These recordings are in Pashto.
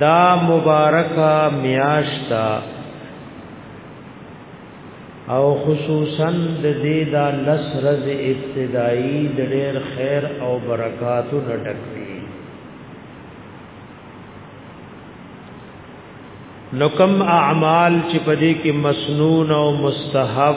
دا مبارکه میاشتا او خصوصا د دې دا لس رز ابتدایي د ډېر خیر او برکاتو نډک دي نو کم اعمال چې په دې کې مسنون او مستحب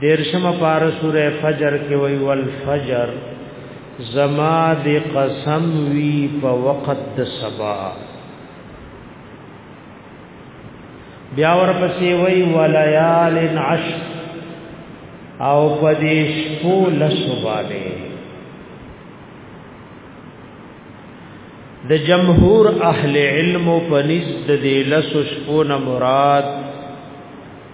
دیرشم پار سوره فجر کې وی والفجر زما دی قسم وی په وخت د سبا بیا ورپسې وی ولیال عشر او پدیش پو لسباله د جمهور اهل علم په نس د دې لسو شپو نه مراد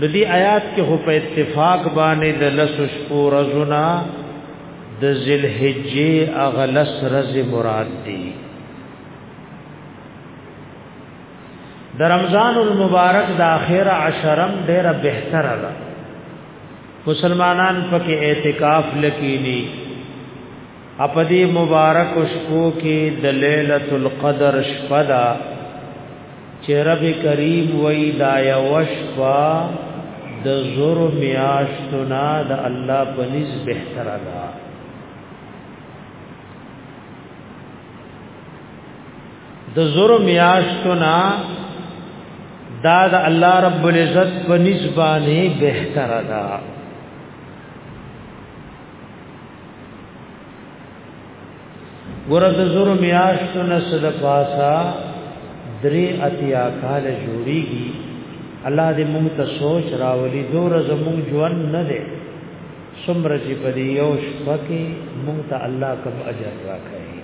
د دې آیات کې خو په اتفاق باندې د لس شپو رزنا د ذلحجې اغلس رز مراد دي د رمضان المبارک د اخره عشرم ډیره بهتره ده مسلمانان پکې اعتکاف لکینی اپدی مبارک شپو کې د ليله القدر شپه دا چې رب کریم وای دا یوشفا د زور میاشتنا د الله په نس بهتره ده د زور میاشتنا دا د الله رب العزت په نس باندې بهتره ده ګور د زور میاشتو نه صد پاسا درې اتیا کال جوړیږي الله دې موږ ته سوچ راولي دور زموږ ژوند نه دی سمر چې په دې یو شپه کې موږ ته الله کوم اجر راکړي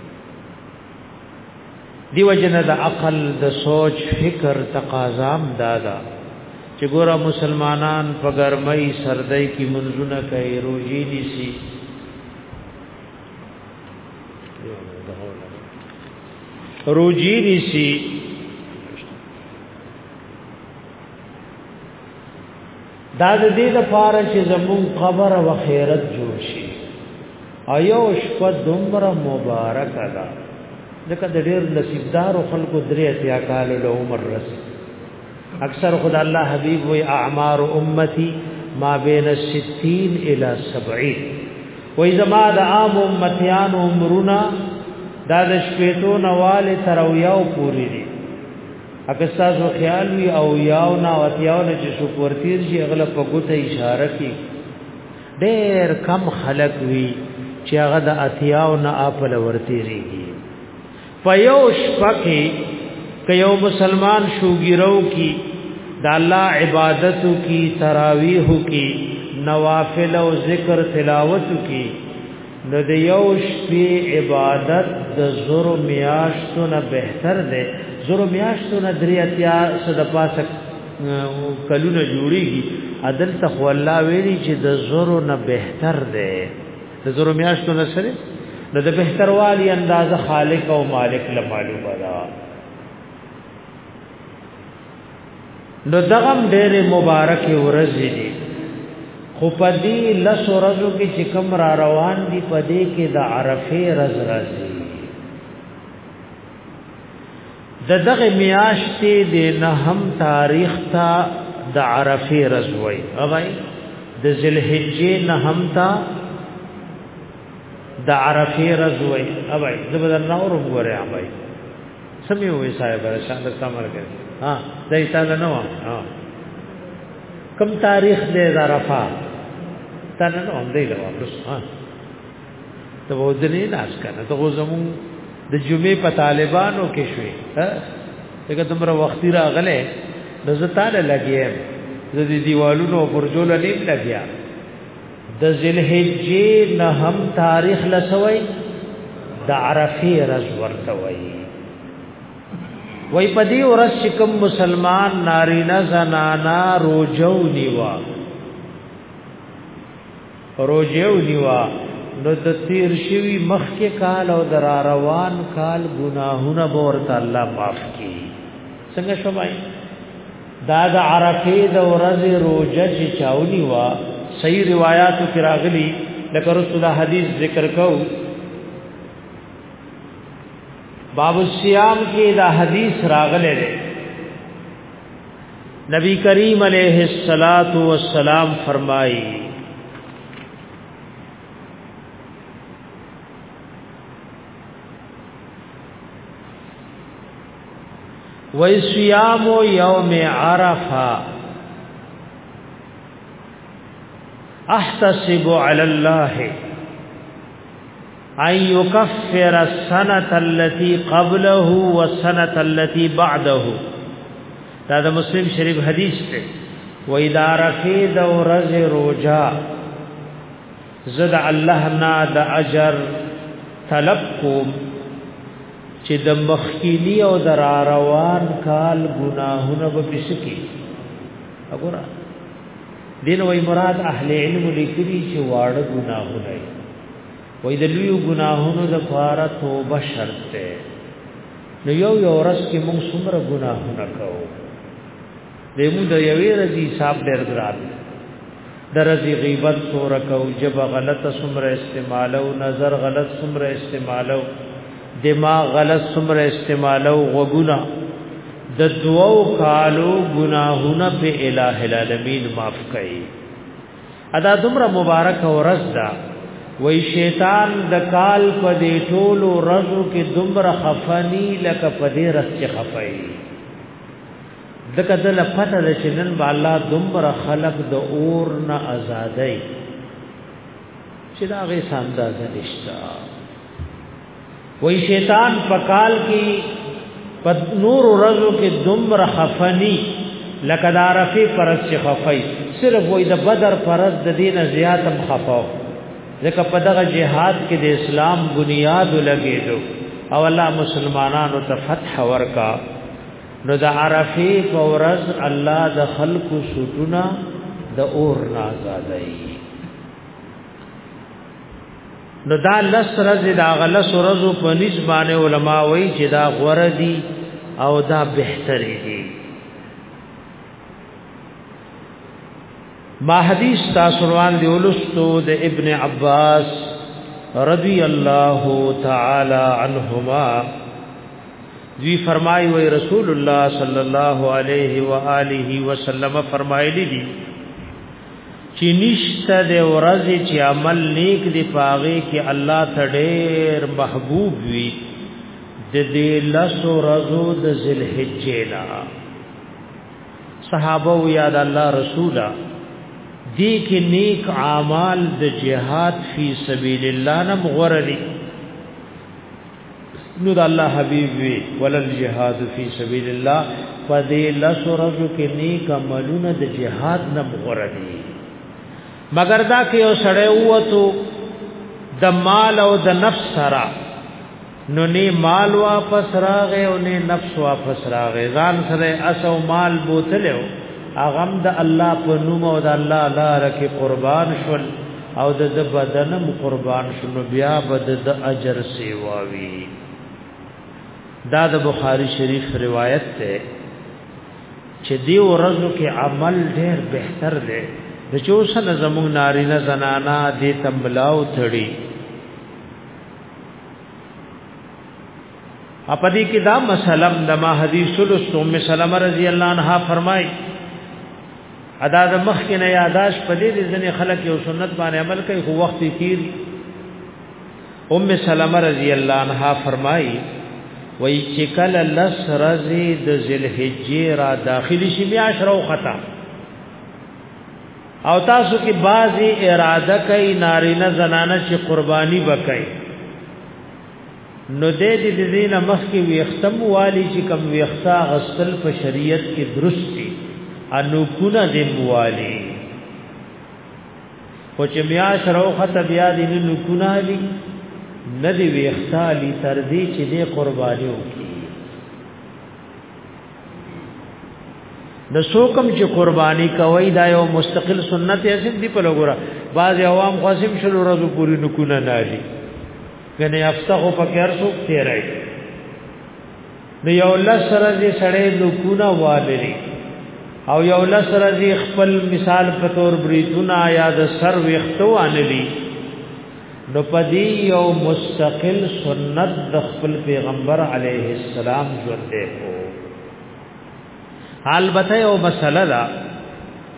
دیو جن د عقل د سوچ فکر تقاضام دادا چې ګوره مسلمانان په ګرمۍ سردۍ کې منځونه کوي روزي نیسي روزي نیسي دا د دې لپاره چې زمون قبر او خیرت جوړ شي او یو شپه دومره مبارک ده ځکه د ډېر نصیبدار خلکو درې اتیا کال له عمر رسي اکثر خدای الله حبیب وی اعمار امتی ما بین 60 الی 70 وای زما د عام امتیان عمرونه دا د شپېتو نواله تر یو پوری دي اګه تاسو خیال وی او یاو نه او یاو نه چې څوک ورتیر شي هغه په ګوته اشاره کوي ډېر کم خلق وی چې هغه د اتیاو نه خپل ورتیریږي په یو شپه کې که یو مسلمان شوګیرو کی د الله عبادتو کی تراویح کی نوافل او ذکر تلاوت کی نو د یو شپې عبادت د زور میاشتو نه بهتر دی زور میاشتو نه درې اتیا صد پاسه کلونه جوړیږي عدل تخو الله ویلي چې د زور نه بهتر دی د زور میاشتو نه سره نو د بهتر والی اندازه خالق او مالک له معلومه ده نو دغم ډېر مبارک ورځ دي خو په دې لس ورځو کې چې کوم را روان دي په دې کې د عرفه ورځ راځي د دغه میاشتې د نهم تاریخ ته د عرفه ورځ وای او وای د ذلحجې نهم ته د عرفه ورځ وای او وای زبر نور وګوره وای سمې وې صاحب شان د سمر کې ها دای تعالی نو ها کم تاریخ دې زرفا تنه نو هم دی لوا بس ها ته وځنی ناس کنه ته زمون د جمعې په طالبانو کې شوې ها دغه تمره وختي راغله د زتاله لګیم د دې دیوالونو پر جوړ نیم لګیا د ذلحجې نه هم تاریخ لسوي د عرفه رز ورته وي وای په دې ورځ چې کوم مسلمان نارینه زنانا روزو نیوا روزو نیوا نو د تیر شوی مخ کې کال او در روان کال ګناهونه به ورته الله معاف کړي څنګه شومای دا د عرفه د ورځ روزه چې چاونی وا صحیح روایتو کې راغلي لکه رسول حدیث ذکر کو باب الصيام کې دا حدیث راغلی دی نبی کریم علیہ الصلات والسلام فرمایي و صيام يوم عرفه احتسب على الله ان يكفر السنه التي قبله والسنه التي بعده دا د مسلم شریف حدیث ته و ادارفه د ورځ روزه زه د الله نه د اجر طلب کوم چې د مخکینی او د روان کال ګناهونه به پسکی وګوره دین وای مراد اهل علم لیکلي چې واړه ګناهونه وای د لوی ګناهونو د فاره توبه شرط ده نو یو یو ورځ کې موږ څومره ګناهونه کوو دې موږ د یوې رضی حساب ډېر ګران درځي غیبت سور کو جب غلط سمر استعمالو نظر غلط سمر استعمالو دماغ غلط سمر استعمالو وګنا د دوو کالو گناهونه په الٰه العالمین معاف کړي ادا دومره مبارک ورځ ده وای شیطان د کال په دې ټولو ورځو کې دومره خفنی لکه په دې رس چې خفای دکه دل پته ده چې نن به الله دومره خلق د اور نه آزادای چې دا غي سانداز نشتا وای شیطان پکال کې پد نور ورځو کې دومره خفنی لکه دا رفی پرس چې خفای صرف وای د بدر پرس د دینه زیاتم خفاو ځکه په دغه جهاد کې د اسلام بنیاد لګېدو او الله مسلمانانو ته فتح ورکا نو د عرفه فورز الله د خلق سټونه د اور نازادای نو دا لس رز دا غلس رز په نسبانه علما وای چې دا غوړه دي او دا بهتري دي ما حدیث تاسو روان دی ولستو د ابن عباس رضی الله تعالی عنهما دوی فرمایي وي رسول الله صلی الله علیه و آله وسلم فرمایلی دي چې نشته د ورځې چې عمل نیک دی پاغه کې الله ته ډېر محبوب وي د دې لس ورځو د ذلحجې لا صحابه او یاد الله رسولا دې کې نیک اعمال د جهاد فی سبیل الله نه مغورلي نو د الله حبيب وی ولل جهاد فی سبیل الله پدې لس ورځو کې نیک عملونه د جهاد نه مغره دي مگر دا کې یو سړی ووتو د مال او د نفس سره نو نه مال واپس راغې او نه نفس واپس راغې ځان سره اسو مال بوتلو اغم د الله په نوم او د الله لار کې قربان شول او د د بدنم قربان شنو بیا بد د اجر سیواوی دا د بخاری شریف روایت ته چې دی ورځو کې عمل ډېر بهتر دی د چوسن زمون نارینه زنانا دې تمبلاو تړي په دې کې دا مسله د ما حدیث لسو ام سلمہ رضی الله عنها فرمایي ادا د مخ کې نه یاداش په دې ځنې خلک یو سنت باندې عمل کوي خو وخت یې تیر ام سلمہ رضی الله عنها فرمایي وای چې کله لس رزي د ذلحجې را داخلي شي بیا شرو خطا او تاسو کې بعضی اراده کوي نارینه زنانه چې قرباني وکړي نو دې دې دې نه مخکې ویختم والی چې کم ویختا غسل په شریعت کې درست دي انو کونه دې والی خو چې بیا شرو خط بیا دې نو کونه دي نه دې ویختا لی تر دې چې دې قرباني وکړي د سوکم چې قرباني کوي دا یو مستقل سنت یې سید دی په لګورا بعض عوام قاسم شلو ورځې پوری نکونه نه دي کنه هفته خو په کار سو تیرای نو یو لس رزي سړې لکونه والري او یو لس رزي خپل مثال په تور بریتونه یا د سر وختو انلی نو پدی یو مستقل سنت د خپل پیغمبر علیه السلام ژوند دی هو البته یو مسله ده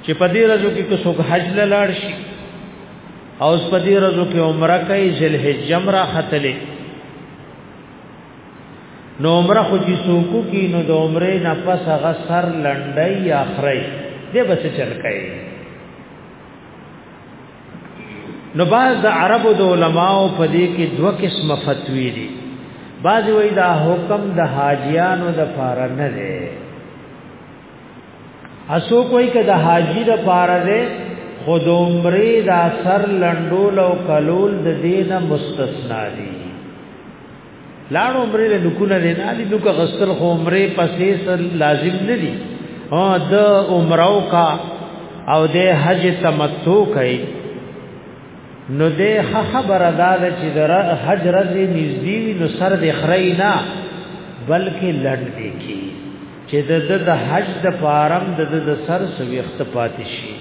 چې پدی رزو کې څوک حج لاړ شي او سپدی رزو کې عمره کوي ذل حجم را ختلې نو عمره خو چې سوکو کې نو د عمره نه پس هغه سر لنډي یا خړی دې بس چل کوي نو باز د عربو د علماو په دې کې دوه قسمه فتوی دي باز وی دا حکم د حاجیانو د پاره نه دی اسو کوئی که د حاجی د پاره ده خود عمره د اثر لندول او کلول د دین مستثنا دي لاړ عمره له نکونه نه نه دي نو که غسل خو عمره پسې سر لازم نه دي او د عمره کا او د حج تمتع کوي نو د خبر ادا ده چې د حج رزي نږدې نو سر د خرینا بلکې لړ دی کی چې د د د حج د فارم د د د سر سویخت پاتې شي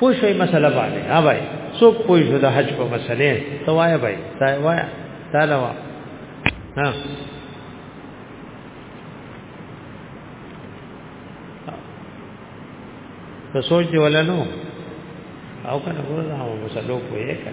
پوه شوي مسله باندې ها بھائی څوک پوه شو د حج په مسلې ته وایه بھائی تا وایه تا لا وا ها ته سوچ دی ولنو او کنه ګور دا مسلو کوی کړه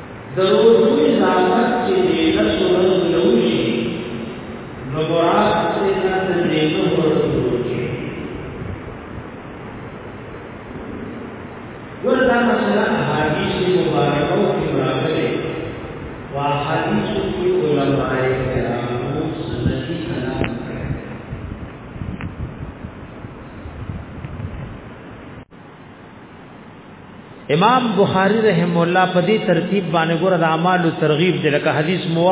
د روژو اضافت چې د لسو ورځو نه وشي نو مراد ترې نه د درې نهو ورځو روژې ګوره دا مسله احادیث مبارکو کې راغلې او احادیثو کې علماء کرامو سنتي کلام کړی امام بخاری رحم الله په دې ترتیب باندې ګور د اعمال ترغیب د لکه حدیث مو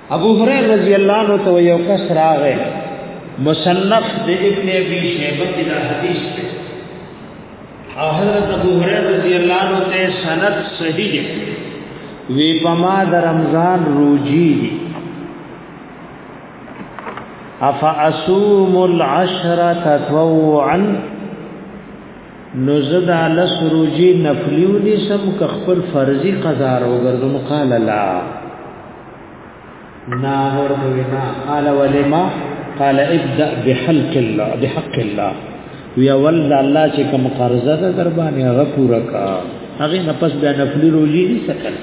ابو هريره رضی الله عنه ته یو کس راغی مصنف د ابن ابي شيبه کې دا حدیث دی او حضرت ابو هريره رضی الله عنه ته سند صحیح دی وی پما د رمضان روزي دی افا اصوم العشر تطوعا نزد علی سروجی نفلیو دی سم کخپل فرضی قضا رو گردم قال لا نا ورته وینا قال ولما قال ابدا بحلق الله بحق الله وی اول د الله چې کوم قرضه ده در باندې هغه پورا کا هغه نه پس بیا نفلی روزي نه سکل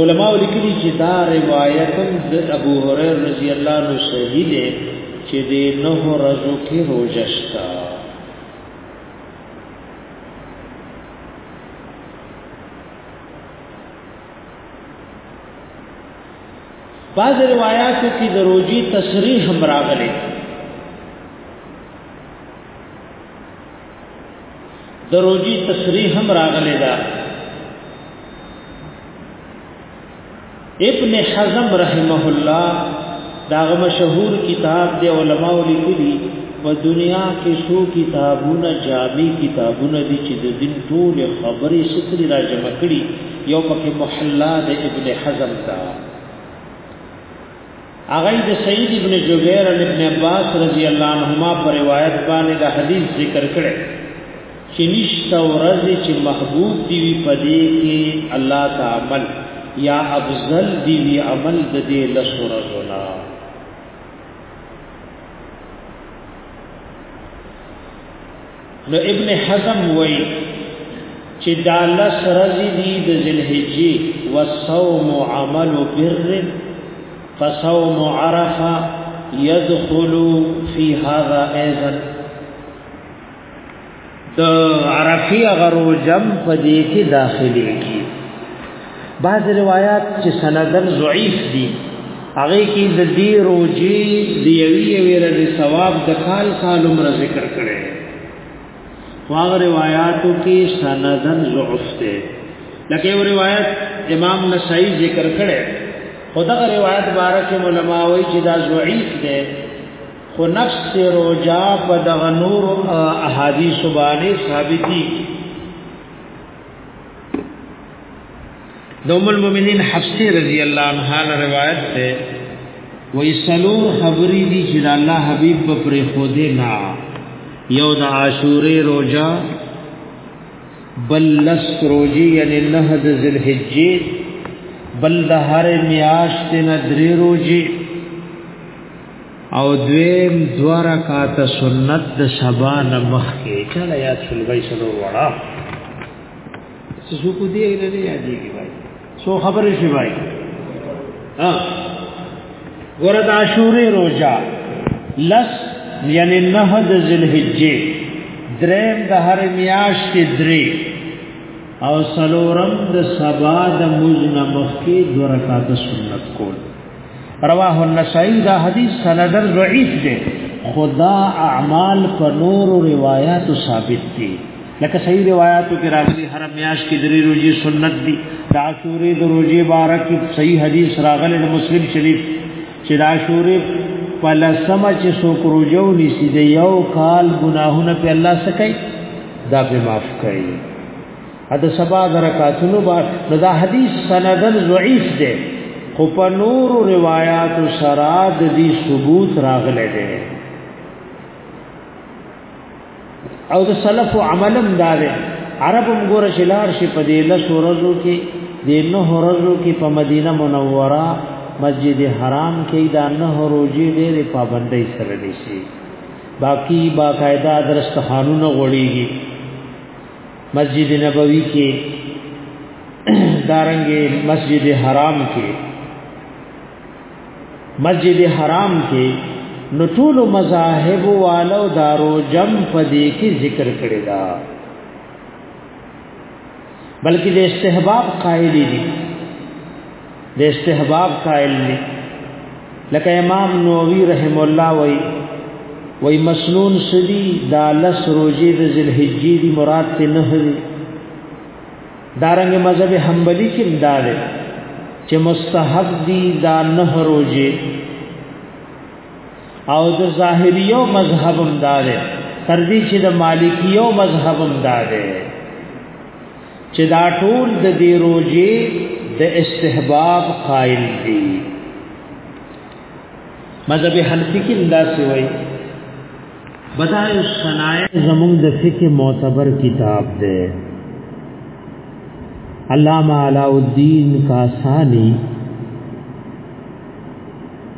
علماء لیکلي چې دا روایت د ابو هريره رضی الله عنه صحیح ده چې د نه ورځو کې روزه شته بعض روایاتو کې د روزي تصریح هم راغلي د روزي تصریح هم راغلي دا ابن حزم رحمه الله دا غو مشهور کتاب دی علماء لیکلي په دنیا کې شو کتابونه جامع کتابونه دي چې د دین ټول خبرې ستري را جمع کړي یو پکې محلا د ابن حزم دا هغه د سید ابن جبیر او ابن عباس رضی الله عنهما پر روایت باندې د حدیث ذکر کړي چې نشته ورځ چې محبوب دی وی پدې کې الله تعالی یا افضل دی وی عمل د دې لسره زنا نو ابن حزم وای چې دا لسره دی د ذلحجې وصوم عمل بر فصوم عرفه يدخل في هذا ايضا د عرفی غرو جم پدې کې داخلي کی بعض روایت چې سندن ضعیف دي هغه کې د دې روزي د یوی یوی رد ثواب د کال کال عمر ذکر کړي واغ روایتو کې سندن ضعف ده لکه یو روایت امام نسائی ذکر کړي خدغه روایت بارک علماء وی چې دا ضعیف ده خو نفس روجا په دغه نور احادیث باندې ثابت دي دوم المؤمنین حفصه رضی الله عنها روایت ده وای سلور خبرې دي چې الله حبیب په پر خو دې نه یو د عاشورې روجا بل لس روجی یعنی نه د ذلحجې بل د هر میاشت نه درې روجی او دویم دو رکعات سنت د سبا نمخ کې چله یا سلوي سلو وړا سوکو دی نه نه یادېږي وای سو خبرې شي وای ها ورته عاشورې روزه لس یعنی نه د ذلحجې دریم د هر میاش کې درې او سلورم د سبا د مزنمخ کې دو رکعات سنت کول رواه النسائی دا حدیث سندر ضعیف دی خدا اعمال په نور روایات ثابت دي لکه صحیح روایتو کې راغلي هر میاش کې درې روزي سنت دي دا شوري د روزي بارک صحیح حدیث راغلی د مسلم شریف چې دا شوري په لسمه چې سو کروجو نسی دی یو کال ګناهونه په الله سکي دا به معاف کوي د سبا درکاتونو با دا حدیث سندن ضعیف دی خو په نور روایت سره د دې ثبوت راغلی دی او د سلف عملم دا دی عربم ګور شلار شي په دې لس ورځو کې د نه ورځو کې په مدینه منوره مسجد حرام کې دا نه روزي ډېر پابندۍ سره دي شي باقی باقاعده درس قانون غوړيږي مسجد نبوي کې دارنګ مسجد حرام کې مسجد حرام کې نو ټول مذاهب والو دارو جم پدې کې ذکر کړی دا بلکې د استحباب قائل دي د استحباب قائل دي لکه امام نووي رحم الله وای وای مسنون سدي دا لس روزي د ذلحجې دي مراد ته نه دي دارنګ مذهب حنبلي کې مدار چې مستحب دي دا نه روزي او د ظاهريو مذهب مدار تر دې چې د مالکيو مذهب مدار چې دا ټول د دې روزي د استحباب قائل دي مذهب حنفي کې دا سی وایي بدای الصنایع زمون د فقه معتبر کتاب دی علامہ علاؤ الدین کاسانی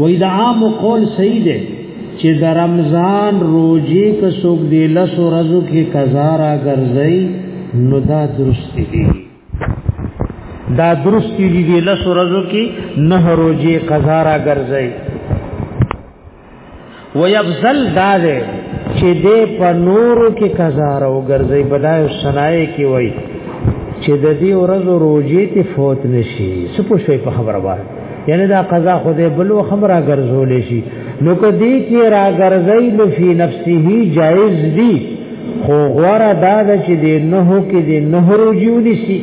وای دا عام قول صحیح دی چې د رمضان روزي که څوک دی لس ورځو کې قضا را ګرځي نو دا درست دی دا درست دی دی لس ورځو کې نه روزي قضا را ګرځي ويبذل داده چې دې په نورو کې کزار او ګرځي بدای سنای کې وای چې د دې ورځو روزي ته فوت نشي سپو شوي په خبره وای یعنی دا قضا خو دې بل خبره ګرځول شي نو کدی کې را ګرځي لفي نفسه جائز دي خو غوړه دا چې دې نه کې دې نه روزي ونی شي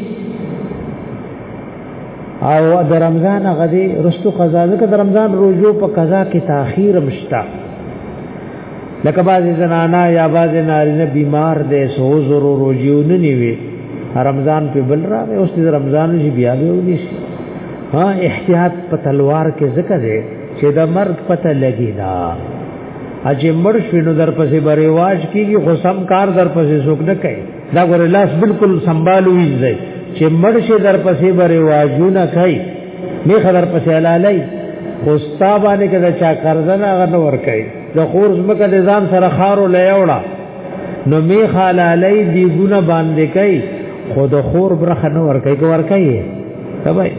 او د رمضان غدي رستو قضا ځکه د رمضان روزو په قضا کې تاخير مشتا لکه باز زنانا یا باز نارینه بیمار دي سو زرو روزيو نه نیوي رمضان په بل راغی اوس د رمضان شي بیا به ودی شي ها احتیاط په تلوار کې ذکر دی چې د مرګ پته لګی دا اجه مړ شنو در پسې بریواج کیږي خو سم کار در پسې څوک نه کوي دا ګور لاس بالکل سنبالو ویځي چې مرشه در پسې بره واجونه کوي نه خبر پسې علالای خوستا باندې کده چا قرضنه غن ور کوي د خورز مکه د ځان سره خارو لیوړه نو می خلالای دی ګونه باندې کوي خود خور برخه نه ور کوي ور کوي تبای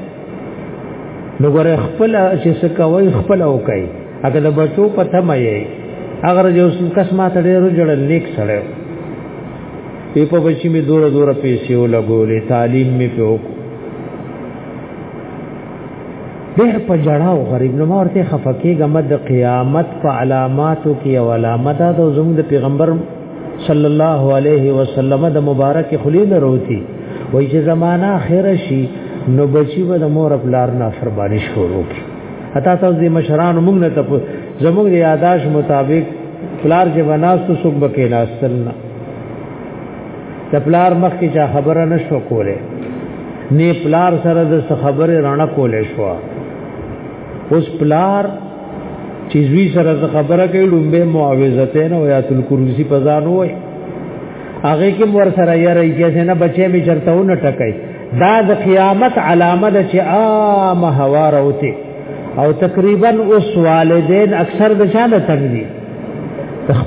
نو ګره خپل چې څه کوي خپل او کوي اګه د بچو په تمه یې اگر جو سم کس ما ته ډېر جوړل نیک سره په په بچی می دور دور پیسې ولګولې تعلیم می په وکړ ډېر په جړا او غریب نو ورته خفقې غمد قیامت په علاماتو کې او علامات د زموږ پیغمبر صلی الله علیه وسلم د مبارک خلیل وروتي وای چې زمانہ اخر شي نو بچي به د مور خپل نه فرمانی شروع کی حتا تاسو د مشرانو موږ نه تاسو زموږ د یاداش مطابق پلار چې بناستو سوق بکې لاستل نه د پلار مخ کې چا خبره نشو کوله نه پلار سره د خبره رانه کوله شو اوس پلار چې زوی سره خبره کوي لومبه معاوضته نه ویا تل کرسی پزان وای هغه کې ور سره یې راځي چې نه بچې می چرته و نه ټکای دا د قیامت علامه ده چې عام هوا راوته او تقریبا اوس والدین اکثر د چانه تنګي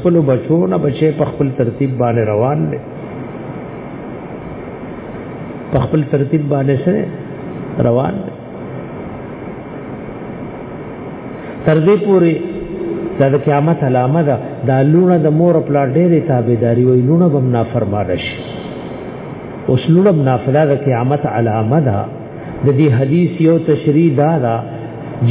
خپل بچو نه بچي په خپل ترتیب باندې روان دي په خپل ترتیب باندې سره روان دي تر دې پوري دا د قیامت علامه ده دا لونه د مور پلا ډېرې تابعداري وي لونه بم نافرمانه شي اوس لړم نافله د قیامت علامه ده د دې حدیث یو تشریح دا ده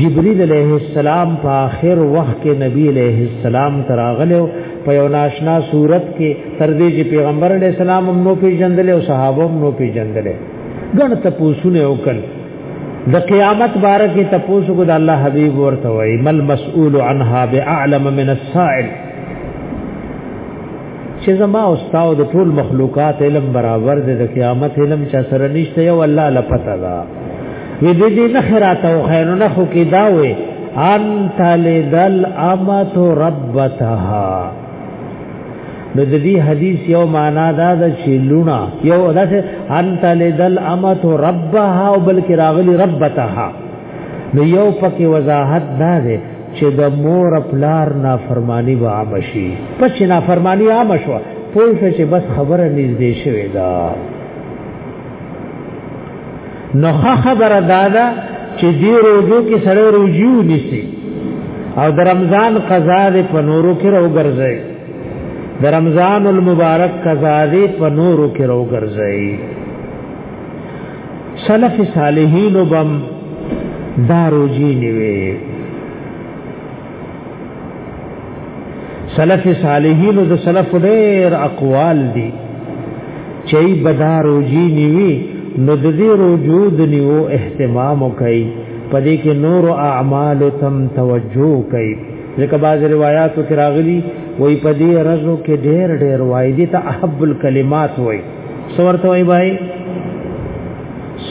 جبريل عليه السلام په آخر وخت کې نبی عليه السلام تراغلو په یو ناشنا صورت کې تر دې چې پیغمبر علیه السلام هم نو پیژندل او صحابه هم نو پیژندل ګڼ تپوسونه وکړ د قیامت باره کې تپوسو کو د الله حبیب ورته وای مل مسئول عنها باعلم من السائل چې زما او تاسو د ټول مخلوقات علم برابر دی د قیامت علم چا سره نشته یو الله لپته دا وی دې دې نه خیرات او خیر نه خو کې دا وې انت لذل امت ربتها نو د دې حدیث یو معنا دا ده چې لونا یو دا چې انت لذل امت ربها او بلکې راغلی ربتها نو یو پکې وضاحت دا دی چې د مور پلار نافرمانی به عام شي پس چې نافرمانی عام شو پوه شو چې بس خبره نږدې شوې ده نو خبره دا ده چې دی روزو کې سره روزیو نیسي او د رمضان قضا دې په نورو کې راوګرځي د رمضان المبارک قضا دې په نورو کې راوګرځي سلف صالحین وبم دارو جی نیوی سلف صالحین د سلف ډیر اقوال دي چې بدارو جی نیوی نو د دې وجود نیو اهتمام کوي پدې کې نور اعمال تم توجه کوي ځکه بعض روایتو کې راغلي وای پدې رزو کې ډېر ډېر وای دي ته احب الکلمات وای سورته وای بای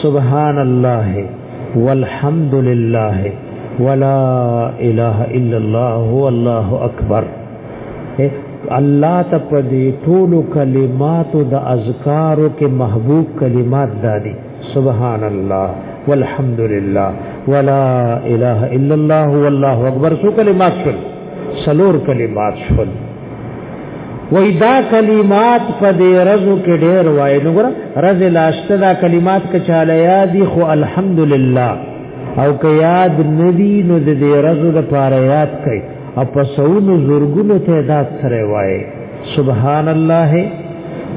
سبحان الله والحمد لله ولا اله الا الله هو الله اکبر الله ته په دې ټول کلماتو د اذکارو کې محبوب کلمات دادي سبحان الله والحمد لله ولا اله الا الله والله اکبر سو کلمات شول سلور کلمات شول وای دا کلمات په دې رزو کې ډېر وای نو ګره رز لاشته دا کلمات کچاله یادي خو الحمدلله او که یاد ندی نو د دې رزو د پاره یاد کړي او په سونو زورګونو تعداد سره وای سبحان الله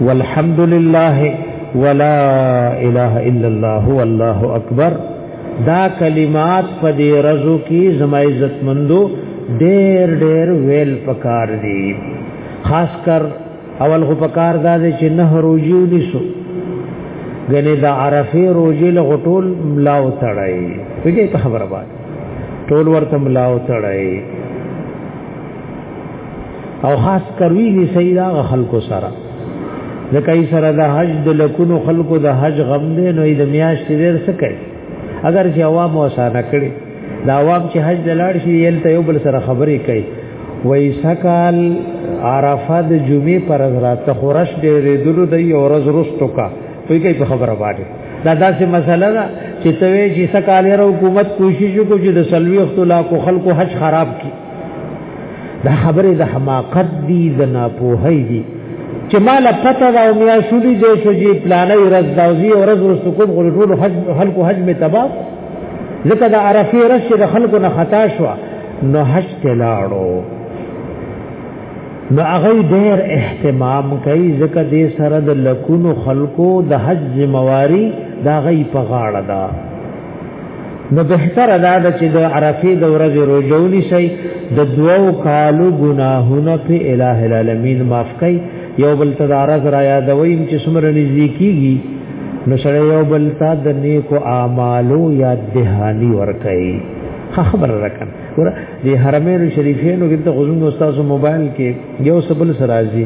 والحمدلله ولا اله الا الله والله اکبر دا کلمات په دې رزو کې زما عزت مندو ډېر ډېر ویل پکار دي خاص کر اول خو پکار دا دی چې نه روجیو نشو غني دا عرفه روجي له غټول ملاو تړای وګي په خبره باندې ټول ورته ملاو تړای او خاص کروي دي سیدا خلکو سره ځکه یې سره د حج د لکونو خلکو د حج غم دی نو یې د میاشتې ډېر څه کوي اگر چې عوام وسانه کړي دا عوام چې حج د لاړ شي یل ته یو بل سره خبرې کوي وای سکال عرفه د جمعې پر رات خورش ډېرې دلو دی او ورځ رستو کا په کې په خبره باندې دا داسې مسله ده چې توې چې سکالې حکومت کوشش وکړي چې د سلوي اختلاف خلکو حج خراب کړي دا خبره د حماقت دی د ناپوهی دی چې مال پته دا او میا شولی دی چې جی پلانې ورځ داوزی او ورځ ورسو کوم غل ټول حج خلکو حج می تبا ځکه دا عرفه ورځ چې د خلکو نه خطا شو نو حج تلاړو نو هغه ډیر اهتمام کوي ځکه د سره د لکونو خلکو د حج ذمہواری دا غي په غاړه ده نو بهتره دا ده چې د عرفه د ورځې روزه ونیسئ د دوو کالو ګناهونه په الٰه العالمین معاف کړئ یو بل ته د عرض را یادوي چې څومره نږدې کیږي نو سره یو بل ته د نیکو اعمالو یا دهانی ورکړئ خبر راکن ور د حرمین شریفینو کې د غزون استاد موبایل کې یو سبل سرازي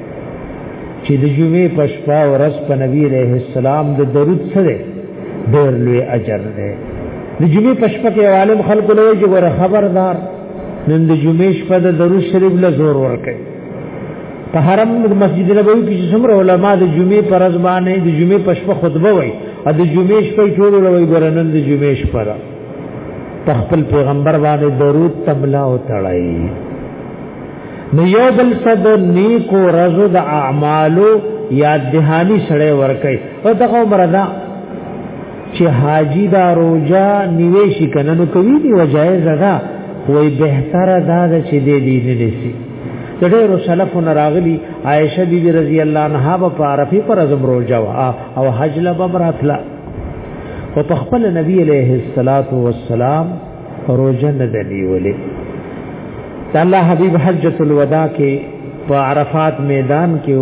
چې د جمعې په شپه او ورځ په نبی عليه السلام د درود سره ډېر لوی اجر دی د جمعې په شپه کې عالم خلق له یې ګوره خبردار نن د جمعې شپه د درود شریف له زور ورکړي په حرم مسجد نبوي کې څومره علما د جمعې پر ورځ باندې د جمعې په شپه خطبه وایي او د جمعې شپه ټول وروي ګوره نن د جمعې شپه ده په خپل پیغمبر باندې درود تملا او تړای نو یو بل صد نیکو رزو د اعمالو یاد دهانی سره ورکي او دغه عمر دا چې حاجی دا روزه نیوي شي کنه نو کوي دی وجایز ده وای بهتره دا چې دې دې نه نسی ډېر سلف راغلی عائشه بی بی رضی الله عنها په عرفه پر ازم روزه وا او حج لبم راتلا او په خپل نبی علیه الصلاۃ والسلام روزه نه دنیولې الله حبیب حجۃ الوداع کې په عرفات میدان کې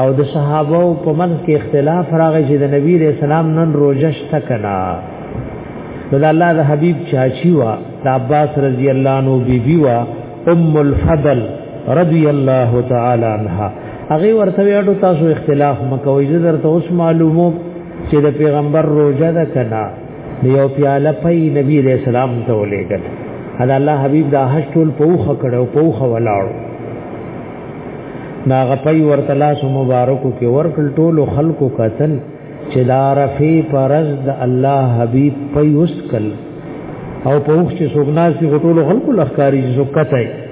او د صحابه په منځ کې اختلاف راغی چې د نبی رسول سلام نن روزه شته کنا نو الله د حبیب چاچی وا د عباس رضی الله عنه بیبي وا ام الفضل رضی الله تعالی عنها هغه ورته ویډو تاسو اختلاف مکوئ زه درته اوس معلومو چې د پیغمبر روزه ده کنا یو پیاله پي نبی علیہ السلام ته ولېګل ادا الله حبیب دا هش ټول پوخه کړو پوخه ولاړو ناغه پي ورته لاس مبارکو کې ورکل ټول خلکو قتل چې دا رفی پرز د الله حبیب پي اوس کل او پوخ چې سوګناس دی ټول خلکو لخکاری چې سوکته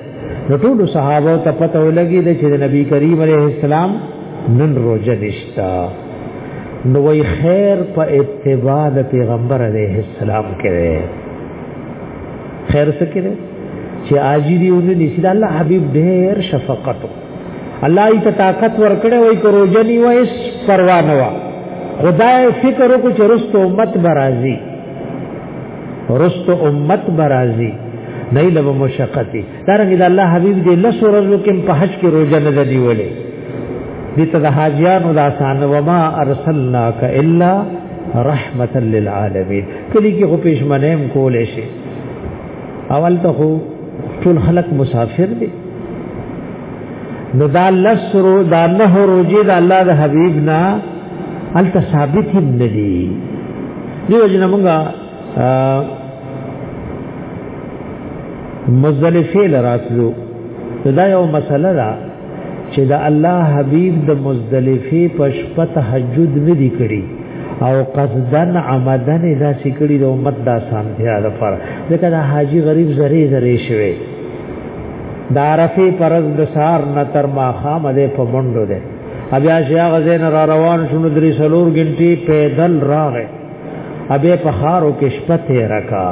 نو ټول صحابه ته پته ولګي چې نبی کریم علیه السلام نن روزه نشتا نو وی خیر په اتباع د پیغمبر علیه السلام کړي خیر څه کړي چې عاجزي او نسی د الله حبيب ډېر شفقت الله یې طاقت ورکړي وای کو روزنی وای پروا نه وا خدای فکر کو چې رست امت برازي رست امت برازي نه له مشقتي دارنګه د الله حبيب دې لس ورځو کې په حج کې روزه نه دی ویلې دې ته د حاجیانو د آسان و ما ارسلناک الا رحمت للعالمین کلی کې خو پېشمنه هم کولې شي اول ته خو ټول خلک مسافر دي نو دا لسرو دا نه روزي د الله د حبيب نه الته ثابت هم ندي دیو جن موږ مزدلفه لراتلو دا یو مسله ده چې دا الله حبیب د مزدلفه په شپه تهجد نه دی کړی او قصدن عمدن دا سکړي د امت دا سامتیا ده پر ځکه دا حاجی غریب زری زری شوی دا عرفه پرز د سار نه تر ما خام ده په منډو ده بیا شیا غزین را روان شونو درې سلور غنټي پیدل راغې ابه په خارو کې شپه تیر کا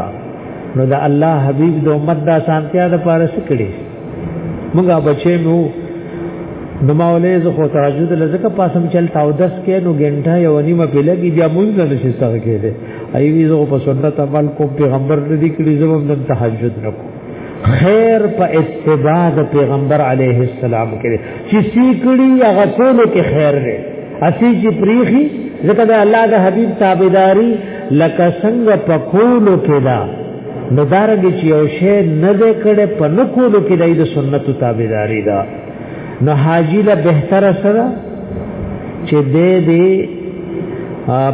نو د الله حبیب د امت دا سانتیا د پاره سکړي موږ بچې مو نو مولې زه خو تهجد لزکه پاسم چل تاو دس کې نو ګنټه یو نیمه په لګي بیا مونږ نه شي څنګه کېده ایوي زه په سنت عمل کوم پیغمبر دې کړی زموږ د تهجد نکو خیر په اتباع د پیغمبر علیه السلام کې چې سی کړي هغه ټول کې خیر دی اسی چې پریخي ځکه د الله د حبیب تابعداري لکه څنګه په کولو کې دا نو دارنګ چې یو شی نه دې کړي په نه کولو کې دای د سنت تابعداري دا نو حاجی له بهتره سره چې دې دې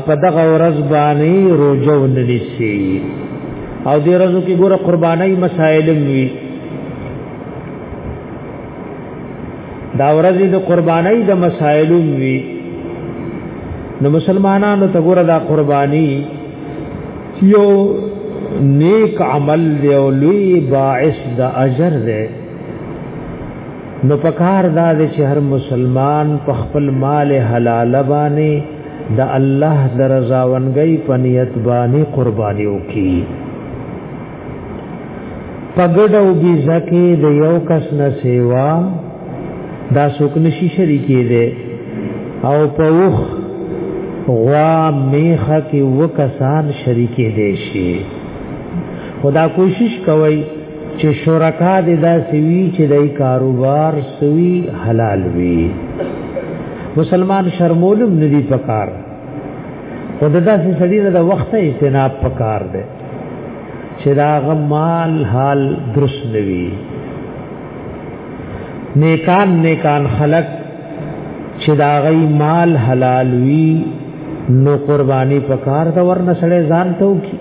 په دغه ورځ باندې روزه ونیسي او دې ورځو کې ګوره قرباني مسائل وي دا ورځې د قرباني د مسائل وي نو مسلمانانو ته ګوره دا قرباني یو نیک عمل دی او لوی باعث د اجر دی نو پکار دا چې هر مسلمان په خپل مال حلال باندې د الله درزاونګي په نیت باندې قرباني وکي پګړو بي زکه د یو کس نه سیوا دا څوک نشي شریکې دي او په وخ غوا میخه کې وکسان شریکې دي شي خدا کوشش کوي چې شرکا دې دا سوي چې دای کاروبار سوي حلال وي مسلمان شرمولم ندی پکار او د داسې سړي د وخته اجتناب پکار دی چې دا غمال حال درست نوي نیکان نیکان خلق چې دا غي مال حلال وي نو قرباني پکار دا ورنه سړی ځان ته وکي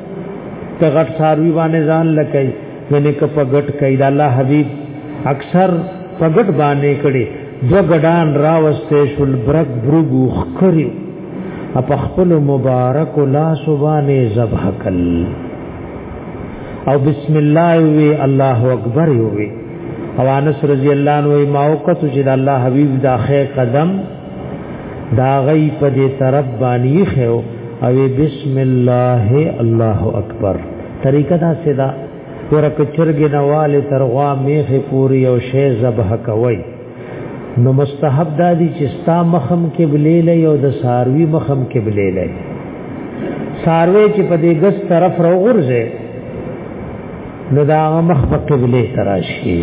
ته غټ ساروی باندې ځان لکای یعنی که په غټ کای د الله حبیب اکثر په غټ باندې کړي دو غډان راوستې شول برک برګو خکری په خپل مبارک لا سبحانه ذبح کل او بسم الله وی الله اکبر وی او انس رضی الله عنه ما وقت چې د الله حبیب داخه قدم دا غي په دې طرف باندې خو او بسم الله الله اکبر طریقه دا سدا ورکه چرګ نه والي تر غوا میخ پوری او شی ذبح کوي نو مستحب دا دي چې ستا مخم کې بلې لې او د ساروي مخم کې بلې لې ساروي چې په دې ګس طرف راغورځي نو دا مخ په قبله تراشي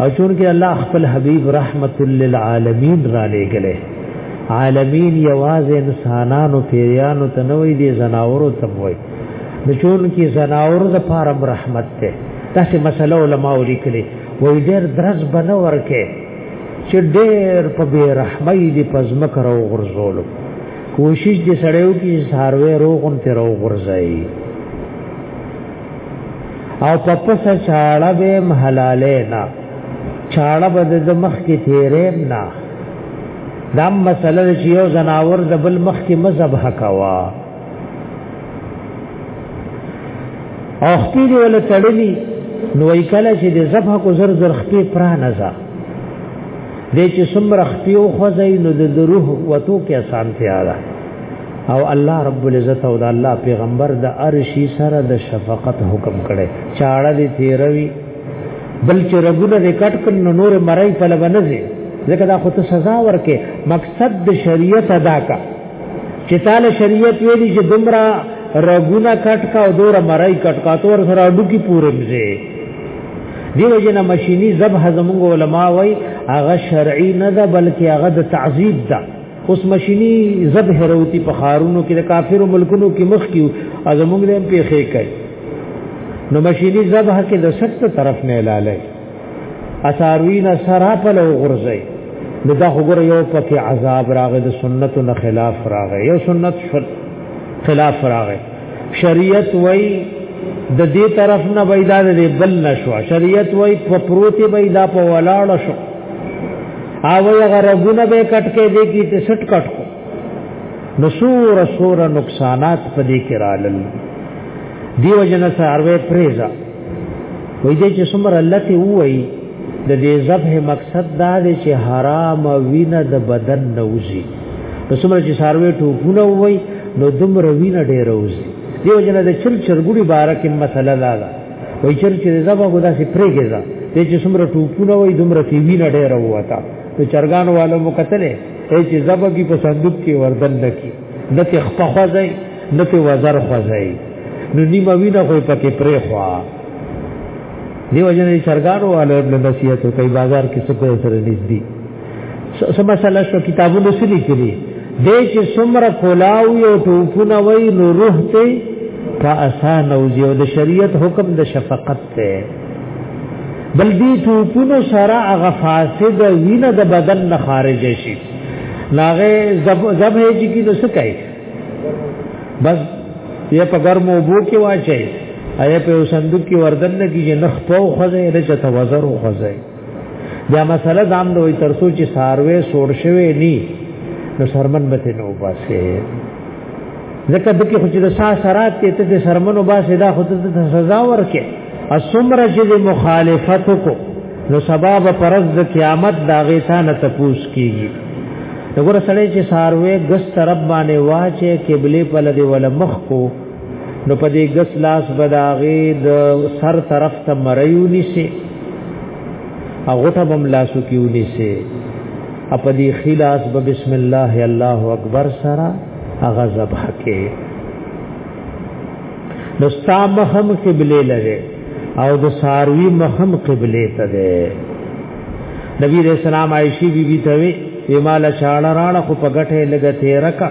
او چون کې الله خپل حبيب رحمت للعالمین را لېګلې عالمین یوازې انسانانو پیرانو ته نه وي دي زناورو ته وي د چون کې زناور د پاره رحمت ته تاسو مسله علما ولیکلې وې ډېر درز بنه ورکه چې ډېر په بے رحمۍ دي پزما کرو غرزولو کوشش دې سړیو کې ساروي روغون ته رو غرزایي او په پس چاړه به محلاله نه چاړه به د مخ کې تیرې نه دا مسله چې یو زناور د بل مخ کې مذهب حکوا او خپل ول تړلی نو وی کله چې د زفه کو زر زر خپې پرانه ځه د چې سمره خپې او خوځي نو د روح وتو کې آسان تیاره او الله رب العزت او د الله پیغمبر د ارشی سره د شفقت حکم کړي چاړه دې تیروي بلکې رګونه دې کټ کړي نو نور مړی په لبنځي ځکه دا خو ته سزا ورکې مقصد د شریعت ادا کا چې تعالی شریعت ویلي چې دمرا رګونه کټ کا او دور مړی کټ کا تور سره اډو کی پورم زی دیو جن ماشینی زب هزمون علماء وای هغه شرعي نه ده بلکې هغه د تعذیب ده اوس ماشيني زب هروتی په خارونو کې د کافرو ملکونو کې مخ کیو ازموږ دې په خې کوي نو ماشيني زب کې د سخت طرف نه لاله اثاروین سرا په لو غرزي نو دا وګوره یو پکې عذاب راغی د سنتو نه خلاف راغی یو سنت خلاف راغی شریعت وای د دې طرف نه پیدا د بل نشو شریعت وای په پروتي پیدا په ولاړ شو او هغه رګونه به کټ کې دې کې ته سټ کټ کو نو سور سور نقصانات په دې کې رالل دیو جن سروي پریزا وې دې چې څومره لته وای د دې ذبح مقصد دا دی چې حرام وینه د بدن نه وځي نو څومره چې سروي ټوپونه وای نو دومره وینه ډېر وځي دیو جن د چل چرګوړي بارکه مسله ده وای چر چې زبا ګدا سي پرېږي ځا ته چې څومره ټوپونه وای دومره تی وینه ډېره وتا نو چرګان والو مو کتلې ته چې زبا کی په صندوق کې وردن نکی نه ته خپه خوځي نه ته وزر خوځي نو نیمه وینه خو پکې پرې خوا دیو جن چرګان والو نصیحت کوي بازار کې څه سره نږدې سم مسله شو کتابونو سلی کړي د چې څومره کولاو یو ټوپونه وای نو روح ته په اسان او یو د شریعت حکم د شفقت ته بل دې ټوپونو سره هغه فاسد وینه د بدن نه خارج شي ناغه زب زب هي چې کی د څه کوي بس یې په ګرمو بو کې واچي ایا په صندوق کې وردن نه کیږي نخ په خوځي رچته وزر خوځي دا مسله دام دوی ترسو چې ساروي سوړ شوی ني نو سرمن مته نو باسه ځکه د کې خو چې د سا سرات کې ته سرمنو باسه دا خو ته سزا ورکې اسمره چې د مخالفت کو نو سبب پرز د قیامت دا غیثان تپوس کیږي وګوره سړی چې ساروي ګس طرف باندې واچې قبله په لدی ول مخ کو نو په دې ګس لاس بداغه د سر طرف ته مریو نشي هغه ته بم لاسو کیو نشي اپ دې خلاص به بسم الله الله اکبر سره هغه ذبح کې نو ستا مخم قبله لره او د ساروی مخم قبله ته ده نبی رسول الله عائشہ بی بی ته وی مال شاړه راړه خو په غټه لګته رکا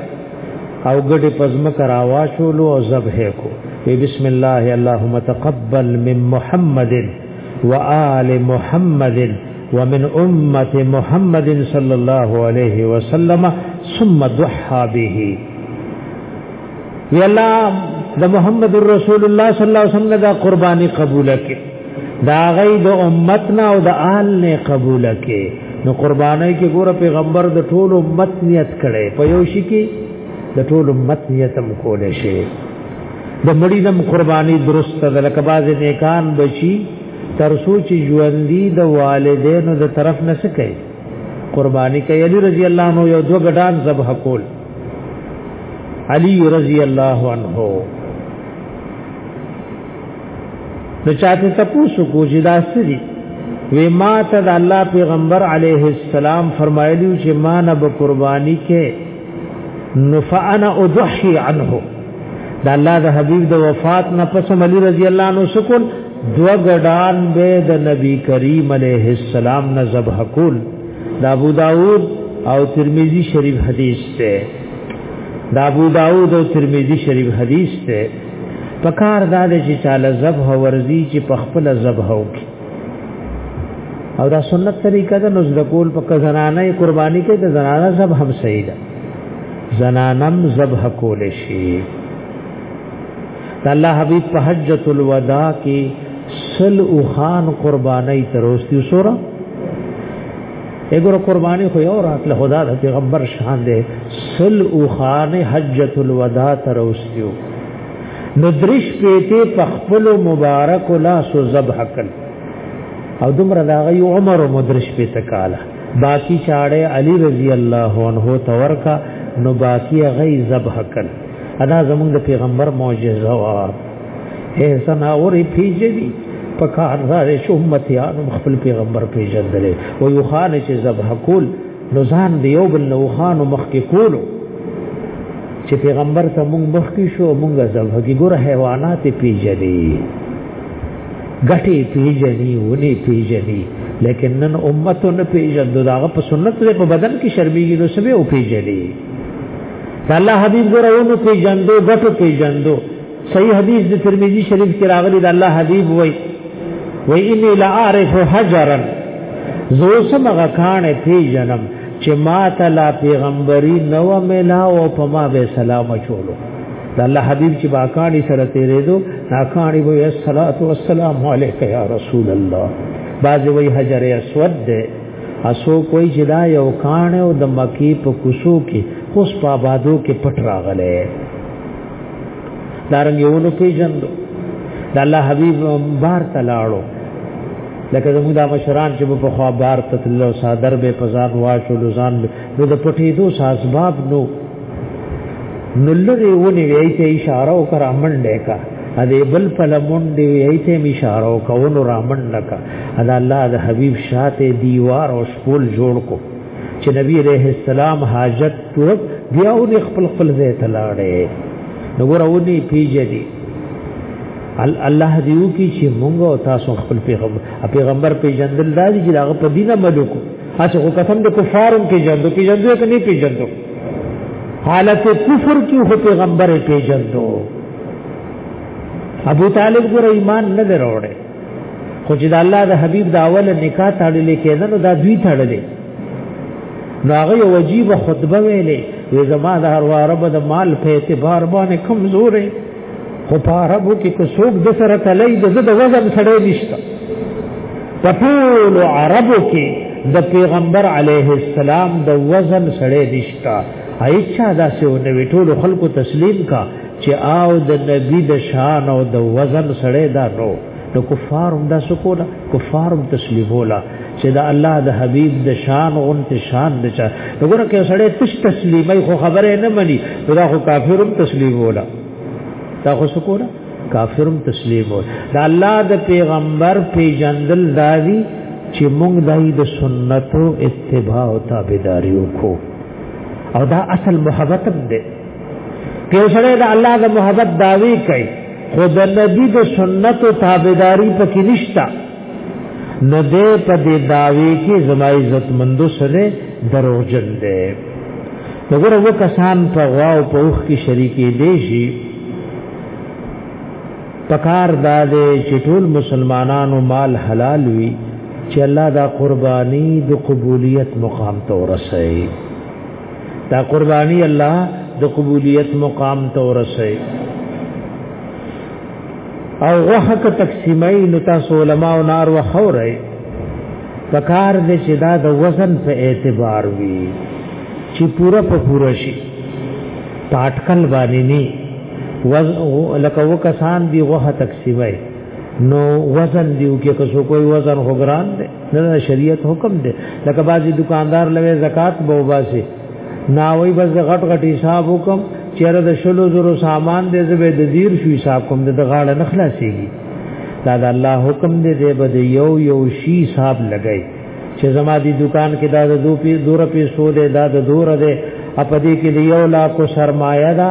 او ګډه پزما کرا واشول او ذبح کو ای بسم الله اللهم تقبل من محمد وآل محمد ومن امه محمد صلى الله عليه وسلم ثم ضحى به یلا د محمد رسول الله صلی الله علیه وسلم دا قربانی قبول کړي دا غي د امت نه او د اهل نه قبول کې نو قربانای کې ګوره پیغمبر د ټول امت نیت کړي په یو شي کې د ټول امت نیت هم کول شي د مړي دم قرباني درست ده لکه باز نیکان بچي تر سوچ ژوندۍ د والدینو د طرف نه سکے قرباني کوي علي رضی الله عنه یو دو غډان ذبح کول علي رضی الله عنه نو چاته تاسو کو چې دا سړي وې ما ته د الله پیغمبر علیه السلام فرمایلی چې ما نه به قرباني کې نفعنا اضحي عنه د الله د حبيب د وفات نه پس علی رضی الله عنه سکول دو غډان به د نبی کریم علیه السلام نه ذبح کول د ابو داود او ترمذی شریف حدیث ته د ابو داود او ترمذی شریف حدیث ته پکار دا د چې چاله ذبح ورزي چې په خپل ذبح وکي او دا سنت طریقه ده نو ذکول په زنانه قرباني کې د زنانه ذبح هم صحیح ده زنانم ذبح کول شي الله حبيب په حجۃ الوداع کې سل او خان قرباني تروستي سورہ اګور قرباني خو یو رات له خدا د پیغمبر شان دی سل او خان حجۃ الوداع تر اوسیو نو درش پیته پخپل مبارک لا سو ذبح کړ او دمر دا غي عمر مدرش پیته کاله باقی چاړه علی رضی الله عنه تورکا نو باقی غي ذبح کړ ادا زمونږ د پیغمبر معجزه وا هي سناوري پیجني په کار دا چې امتیان خپل پیغمبر پیژندل او یو خان چې ذبح کول نو ځان دی یو بل نو خان مخ کې کولو چې پیغمبر ته مونږ مخ کې شو مونږ ذبح کې ګور حیوانات پیژني غټي پیژني ونی پیژني لیکن نن امت نه پیژندو داغه په سنت له په بدن کې شرمېږي نو سبه او پیژني الله حبيب ګره ونه پیژندو غټو پیژندو صحیح حدیث د ترمذی شریف کې راغلی د الله حبیب وای وای انی لا اعرف حجرا زو سمغه کان پی جنم چې ما ته لا پیغمبري نو ملا او په ما به سلام چولو د الله حبیب چې باکانی سره تیرې دو ناکانی وای الصلاۃ والسلام علیک یا رسول الله باز وای حجر اسود ده اسو کوئی چې دا یو کان او د مکی په کوسو کې خوش په آبادو کې پټ راغله دارنګ یو نو پیژندو د الله حبیب بار تلاړو لکه زموږ د مشران چې په خوا بار ته تللو صادر به پزان واشو لزان نو د پټېدو ساسباب نو نو لري ونی وی ته اشاره وکړه منډه کا ا دې بل په لمون دی وی ته می اشاره وکړه نو رامنډه کا ادا الله د حبیب شاته دیوار او شپول جوړ کو چې نبی عليه السلام حاجت پوره بیا او خپل خپل ځای ته لاړې نو ورونی پیجدي الله دې وکي چې مونږ او تاسو خپل پیغمبر پیغمبر پیجندل دادی چې هغه په دینه ملوک هڅه کو قسم د کفارم پیجندو پیجندو ته نه پیجندو حالت کفر کې هو پیغمبر پیجندو ابو طالب ګور ایمان نه وروړي خو چې د الله د حبيب د اول نکاح تړلې کېدل نو دا دوی تړلې نو هغه یو عجیب خطبه ویلې وې زما د هر واره د مال په اعتبار باندې کمزورې خو په عربو کې کو څوک د سره تلې د زده وزن سره نشته په ټول عربو کې د پیغمبر علیه السلام د وزن سره نشته ایچا دا سه نو ټول خلکو تسلیم کا چې آو د نبی د شان او د وزن سره دا نو نو کفارم دا سکولا کفارم تسلیمولا چې دا الله د حبیب د شان غون ته شان د چا وګوره کې سړی تش تسلیمي خو خبره نه مني دا خو کافرم تسلیمولا دا خو سکولا کافرم تسلیمولا دا الله د پیغمبر پیجندل دادی چې موږ دای د سنتو اتباع او تابعداري وکړو او دا اصل محبت دی پیوسره د الله د محبت داوی کوي خو د نبی د سنت او تابعداري پکې نشتا نو دې په دې داوی کې زما عزت مندو سره دروژن دی وګوره و کسان په غوا او په اوخ کې شریکې دي شي پکار دا دې چې ټول مسلمانانو مال حلال وي چې الله دا قرباني د قبولیت مقام ته ورسوي دا قربانی الله د قبولیت مقام ته ورسي او وحق تقسیمای نو تاسو علما او نار وخورئ پکار دې چې دا د وزن په اعتبار وي چې پورا په پورا شي پاتکل باندې نه وز لکه وکسان دی غوه تقسیمای نو وزن دیو کې که څوک وزن هوګران دی نه شریعت حکم دی لکه بازي دکاندار لوي زکات به وباسي ناوي بس غټ غټ حساب حکم چیرې د شلو زرو سامان دې زبې د زیر شو حساب کوم د غاړه نه خلاصيږي دا د الله حکم دې دې به یو یو شی حساب لګي چې زما دي دکان کې دا د دو پی دور پیسو دې دا د دور دې اپ دې کې یو لاکو سرمایه ده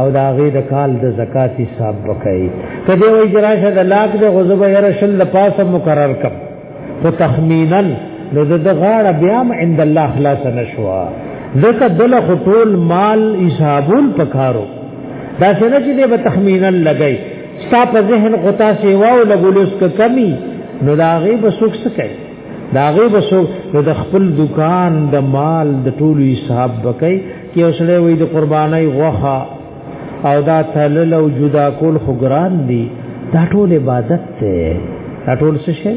او دا غي د کال د زکات حساب وکړي کله وی جراشه د لاک د غزب ير شل لپاسه مقرر کړ خو تخمینا نو د غاړه بیا م عند الله خلاص نشوا ځکه دل خطول مال حسابون پکارو دا څنګه چې به تخمینا لګي ستا په ذهن غتا سیوا او لګولوس ک کمی نو دا غي به سوک سکي دا غي به سوک د خپل دکان د مال د ټولو حساب وکړي یو سړی وي د قربانای غوخه او دا تلل او جدا کول خو ګران دي دا ټول عبادت ته دا ټول څه شي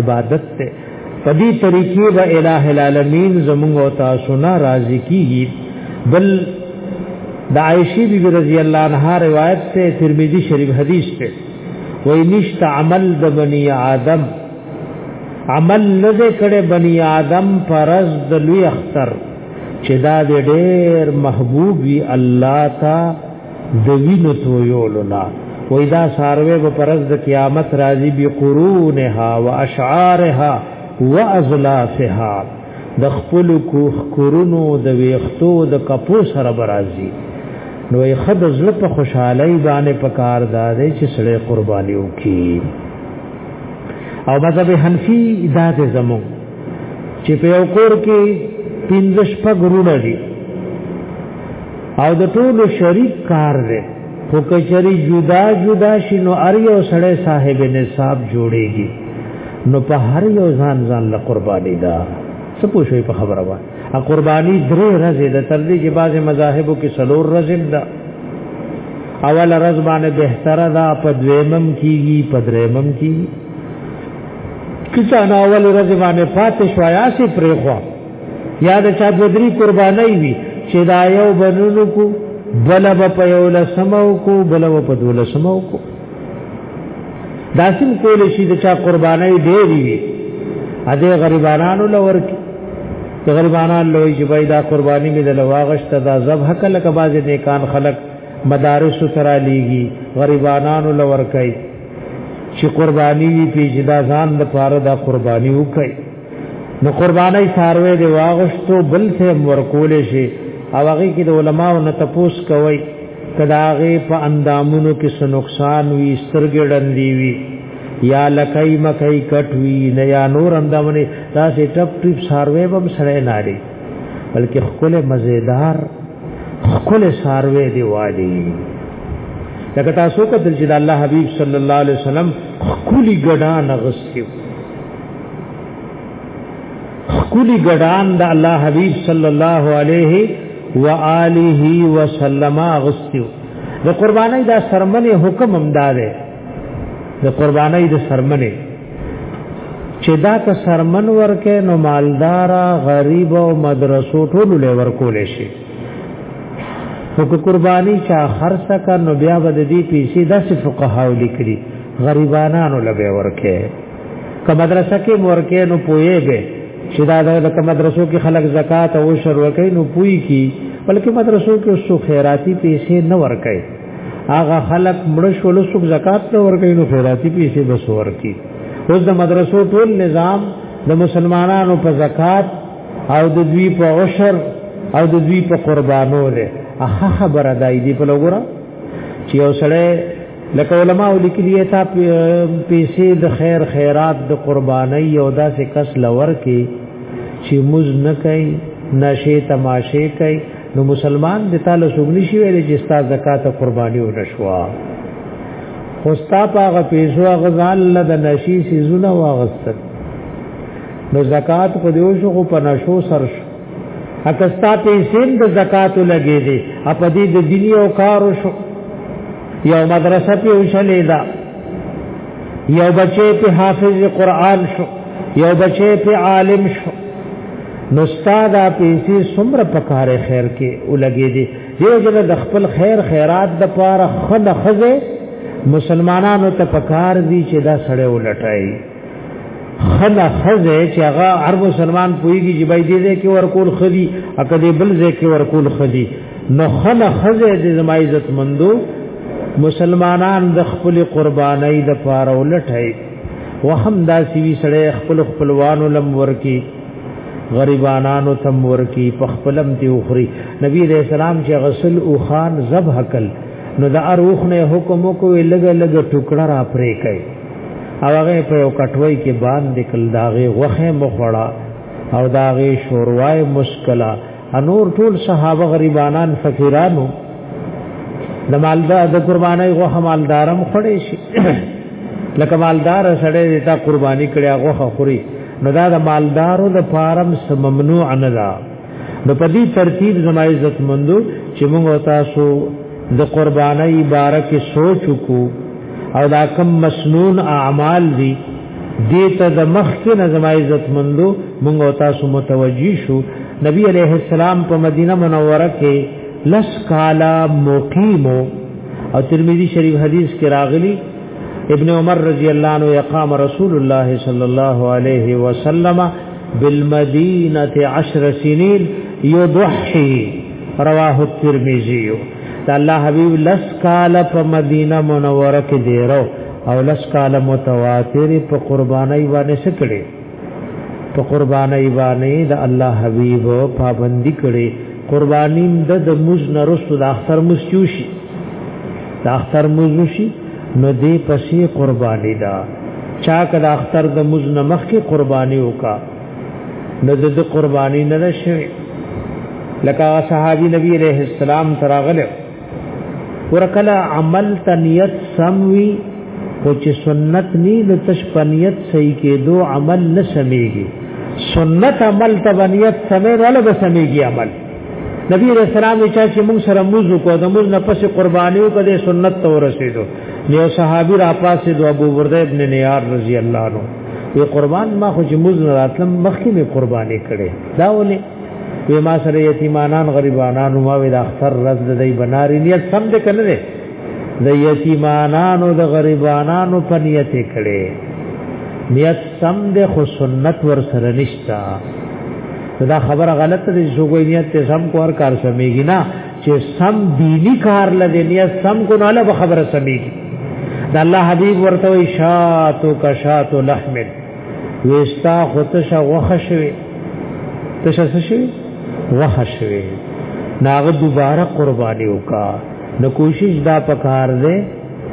عبادت ته په دې طریقې به الٰه العالمین زموږ او تاسو نه راضي کیږي بل د عائشې بی بی رضی الله عنها روایت ته ترمذی شریف حدیث ته وای نشت عمل د بنی آدم عمل نه کړه بنی آدم پرز د لوی اختر چې دا دې ډېر محبوب وي الله تا د وینو تو یولنا وې دا ساروي په پرز د قیامت راځي بي قرونها واشعارها وازلافها د خپل کو خکرونو د ویختو د کپو سره برازي نو یې خد زړه په خوشحالي باندې پکار دادې چې سړې قرباني وکي او مذهب حنفي دا دې زموږ چې په یو کور کې پنځه شپږ ورونه دي او د ټولو شریک کار دی خو کچری جدا جدا شي نو ار یو سړی صاحب نصاب جوړیږي نو په هر یو ځان ځان له قرباني دا څه پوښوي په خبره وای ا قرباني درې ورځې د تر دې چې بعضې مذاهبو کې څلور ورځې ده اول ورځ باندې بهتره ده په دویمم کیږي په دریمم کیږي کسا ناول رضی باندې پاتې شو یا سي پرېخوا یا د چا د درې قربانای وی چې دا یو بنونو کو بل په یو لسمو کو بل په دو لسمو کو داسم کول شي د چا قربانای ډېری وی ا دې غریبانو لور کې د غریبانان لوی چې بای دا قرباني مې د لواغشت دا ذبح کله کباز نیکان خلق مدارس سره لیږي غریبانان لور کوي چې قرباني وي پیجدا ځان د پاره دا قرباني وکړي نو قرباني ساروي دی واغشتو بل ته ورکول شي او هغه کې د علماو نه تپوس کوي کداغه په اندامونو کې څه نقصان وي سترګې ډندې وي یا لکای مکای کټ وي نه یا نور اندامونه دا سي ټپ ټپ ساروي به سره نه لري بلکې خپل مزیدار خپل ساروي دی والی لکه تاسو کتل چې د الله حبيب صلی الله علیه وسلم خولي ګډان غستیو خولي ګډان د الله حبيب صلی الله علیه و آله وسلم غستیو د قربانای دا سرمنه حکم هم داده د قربانۍ د سرمنې چې دا که سرمن ورکه نو مالدار غریب او مدرسو ټول له ورکول شي خو قرباني چا خرڅه کا نو بیا به د دې پیسې د فقهاو لیکلي غریبانو لبه ورکه که مدرسه کې ورکه نو پوهه به چې دا د مدرسو کې خلک زکات او شر ورکه نو پوي کی بلکې مدرسو کې سو خیراتی پیسې نه ورکه هغه خلک مړ شول څوک زکات نه ورکوي نو خیراتی پیسې بس ورکي اوس د مدرسو ټول نظام د مسلمانانو په زکات او د دوی په عشر او د دوی په قربانو ده اخه خبره دای دی په لګورا چې یو سړی لکه علما ولیکلی تا پیسې د خیر خیرات د قرباني او داسې کس لور کې چې مز نه کوي نشه تماشه کوي نو مسلمان د تعالی سوګنی شي ویل چې ستا زکات قرباني و نشوا خو ستا پاغه پیسو غزان له د نشي سيزونه واغستل نو زکات خو دیو شو خو په نشو سر شو اکستا پیسې د زکات لګې دي اپ دې د دیني او کار شو یو مدرسه په وشلې دا یو بچې په حافظ قرآن شو یو بچې په عالم شو نو استاد پیسې څومره په کار خیر کې ولګې دي دیو جن د خپل خیر خیرات د پاره خد خزه مسلمانانو ته پکار دي چې دا سړی ولټای خد خزه چې هغه هر مسلمان پويږي چې بای دې کې ورکول خدي اکه دې بل ځای کې ورکول خدي نو خد خزه دې زما عزت مندو مسلمانان د خپل قربانۍ د پاره ولټای وهم دا سیوی سړی خپل خپلوانو لم ورکی غریبانانو تم ورکی په خپلم تی اخری نبی علیہ السلام چې غسل او خان ذبح کل نو دا اروخ نه حکم کو لګ لګ ټوکړه را پرې کړي او هغه په یو کټوي کې باندې کل داغه وخه مخړه او داغه شوروای مشکله انور ټول صحابه غریبانان فقیرانو د مالدار د قرباني غوخه مالدارم خړې شي لکه مالدار سړی د تا قرباني کړي غوخه خوري نو دا د مالدارو د فارم سم ممنوع نه ده نو په دې ترتیب زما عزت مندو چې موږ تاسو د قرباني بارکه سوچ کو او دا کم مسنون اعمال دي دیتا د مخکې نه زما عزت مندو مونږ او تاسو متوجی شو نبی علیہ السلام په مدینه منوره کې لس کالا مقیمو او ترمذی شریف حدیث کې راغلی ابن عمر رضی الله عنه یقام رسول الله صلی الله علیه وسلم بالمدینه عشر سنین یضحی رواه الترمذی دا الله حبیب لس کالا په مدینه منوره کې دیرو او لس کال متواتر په قرباني باندې سکړي په قرباني باندې د الله حبيب پابندي کړي قرباني د د موز نرسو د اختر مستوشي د اختر موزوشي نو دې پسې قرباني دا چا کړه اختر د موز نمخ کې قرباني وکا نو د قرباني نه شوي لکه صحابي نبی عليه السلام تراغله ورکلا عمل ته نیت سموي خو چې سنت ني نو تش پنیت صحیح کېدو عمل نه سمېږي سنت عمل ته بنیت سمې ولا به سمېږي عمل نبی رسول الله چا چې موږ سره موږ کو د موږ نه پس قربانيو کده سنت ته ورسېدو یو صحابي را پاسې دو ابو برده ابن نیار رضی الله عنه وی قربان ما خو چې موږ راتلم مخکې می قرباني کړي دا ولې وی ما سره یتیمانان غریبانان ما وی د اختر رز د دی بناری نیت سم دې کنه دې د یتیمانانو د غریبانانو په نیت کړي نیت سم دې خو سنت ور سره نشتا دا خبره غلطه دي چې کوئی نیت ته سم کور کار سمېږي نه چې سم دینی کار لدې نیت سم کو نه له خبره سمېږي دا الله حبیب ورته شاتو کشاتو لحمد وستا خطش غوخه شوی تشه څه شوی غوخه شوی ناغه دوباره قرباني وکا نو کوشش دا پکار دی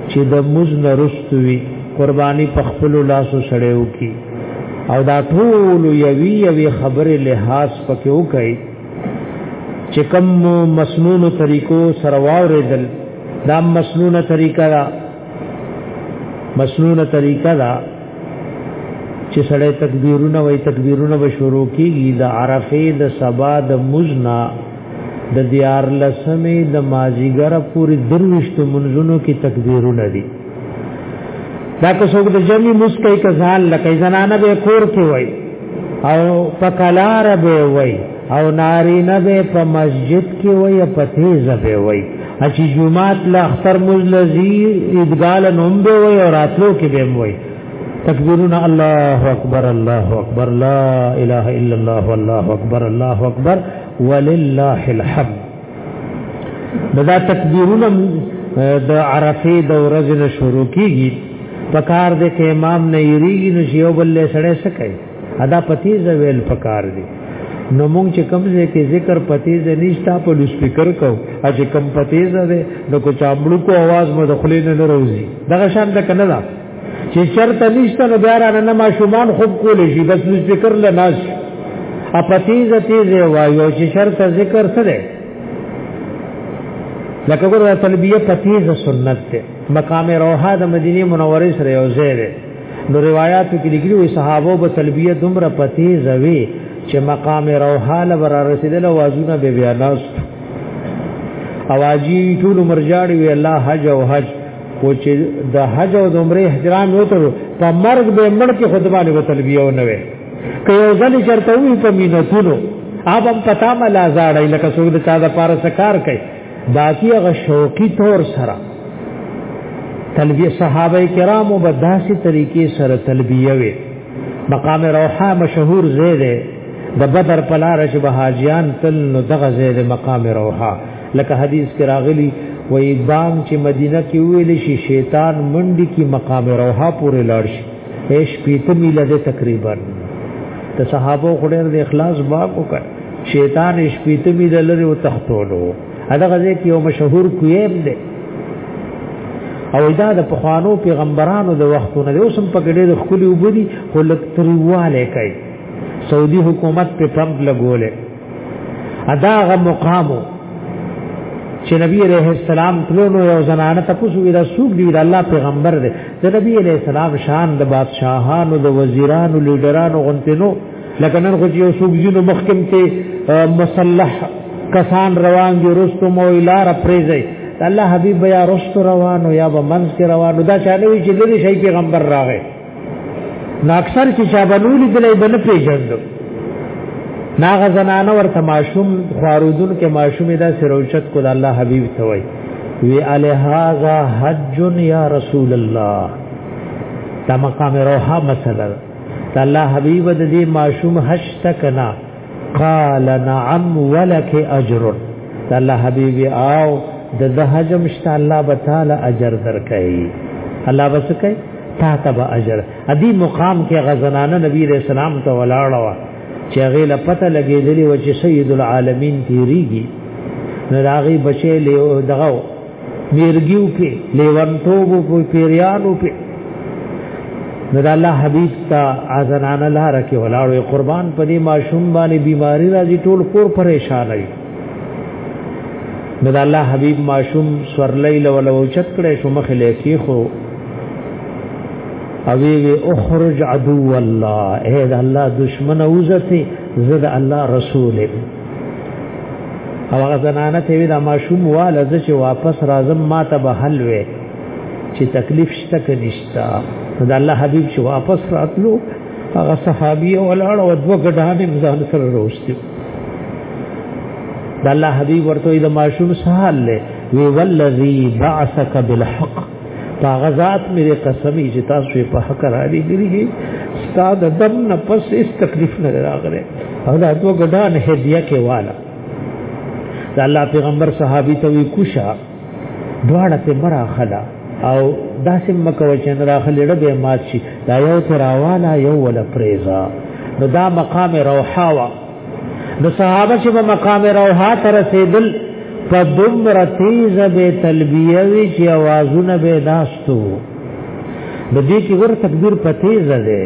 چې د موز نرستوي قرباني په خپل لاسو سړیو کی او دا ټول یوی یوی خبره لحاظ پکې وکړي چې کوم مسنون طریقو سره واوریدل دا مسنونه طریقه دا مسنونه طریقه دا چې سړی تکبیرونه وای تکبیرونه به شروع کیږي د عرفه د سبا د مزنا د دیار لسمې د مازیګر پوری دروشت منځونو کې تکبیرونه دي دا که څوک د جمی مسکې کزال لکه زنانه به کور کې وای او پکلار به وای او ناری نه به په مسجد کې وای په تیز به وای چې جمعات لا اختر مزلزی ادغال نوم به وای او راتلو کې به وای تکبیرون الله اکبر الله اکبر لا اله الا الله والله اکبر الله اکبر ولله الحمد دا تکبیرون د عرفه د ورځې شروع کیږي پکار دې کې امام نه یریږي نو یو بل له سړې سکه ادا پتیز ویل پکار دی نو مونږ چې کم ځای کې ذکر پتیز نشتا په لوسپیکر کو اج کم پتیز ده نو کو چابړو کو आवाज مو د خلې نه روزي دغه شان ده کنه دا چې چرته نشته نو بیا را نه ما شومان خوب کولې شي بس لوسپیکر له ناش ا پتیز تیز وایو چې شرط ذکر سره لکه ګور تلبیه پتیز سنت ده مقام روحه د مدینه منوره سره یو ځای ده نو روایتو کې لګري وي صحابه به تلبیه دومره پتی زوي چې مقام روحاله ور رسیدل او ازونه به بیا ناس اواجی ټول مرجاړي وی الله حج او حج کو چې د حج او عمره احترام یو تر په مرګ به مړ کې خطبه نه تلبیه و نه وي که یو ځل چرته وي په مينتونو اب هم پتا ملا زاړی لکه څوک د چا د پارس کار کوي دا کی هغه شوقي تور سره تلبیه صحابه کرامو به داسې طریقې سره تلبیه وي مقام روحا مشهور زیده د بدر پلار چې به حاجیان تل نو دغه زیده مقام روحا لکه حدیث کې راغلی وې بام چې مدینه کې ویل شي شیطان منډي کې مقام روحا پورې لاړ شي هیڅ پیته میله ده تقریبا ته صحابه خډیر د اخلاص باب وکړ شیطان هیڅ پیته میله لري او تختولو هغه غزه کې یو مشهور کویم ده او دا د پخوانو پیغمبرانو د وختونو د اوسم په ګډه د خولي وبدي خو لکترواله کوي سعودي حکومت په پمپ لګولې ادا غ مقامو چې نبی عليه السلام تلونو یو زنانه تاسو ویرا سوق دی الله پیغمبر دی د نبی عليه السلام شان د بادشاهانو د وزیرانو لیډرانو غنتنو لکه نن خو یو سوق جنو محکم ته مسلح کسان روان دي رستو مو الار پریزي الله حبيب بیا رستو روانو یا به منځ کې روانو دا چانه وی چې لري شي پیغمبر راغی نو اکثر چې چا بنولي دلې بن پیژندو ناغه زنانه ورته ماشوم خواروزون کې ماشوم دا سروچت کو د الله حبيب ته وای وی الہذا حج یا رسول الله دا مقام روحه مسله الله حبيب د دې ماشوم حج تکنا قال نعم ولك اجر الله حبيب او د زهجم شت الله تعالی اجر درکای الله بس کای تا تب اجر ادي مقام کې غزنانه نبی رسول الله ته ولاړه چې هغه له پته لګېدلی و چې سید العالمین تیریږي نو راغي بچي له دغه میرګیو کې لیوانتوبو په پیریانو په نو د الله حبیب تا ازنان الله رکه ولاړو قربان په دې ماشوم باندې بیماری راځي ټول کور پریشان وي نو د الله حبیب ماشوم سورلې لول او چت کړي شو مخ له کې خو او وی اخرج عدو الله اے د الله دشمن اوزته زد الله رسول او هغه زنانه ته وی دا ماشوم واله زه چې واپس راځم ما ته به حل وې چې تکلیف شته که نشته دا الله حبیب چې واپس راتلو هغه صحابي ولاړ او دوه ګډانې ځان سره روستي دا الله حبیب ورته د ماشوم سهال له وی والذي بعثك بالحق په غزاد مې قسم چې تاسو په حق را لګري استاد دم نه پس اس تکلیف نه راغله او دا دوه ګډان هدیه کې والا دا الله پیغمبر صحابي ته وی کوشا دواړه ته مرا خلا او دا سم مکو چې نه راخلې ډبه مات شي دا یو تراواله یو ولا پریزا نو دا مقام روحاوه د صحابه چې په مقام روها تر رسیدل په دومره تیز به تلبیه وی چې आवाजونه به داستو د دې کې ور تکبیر په تیز ده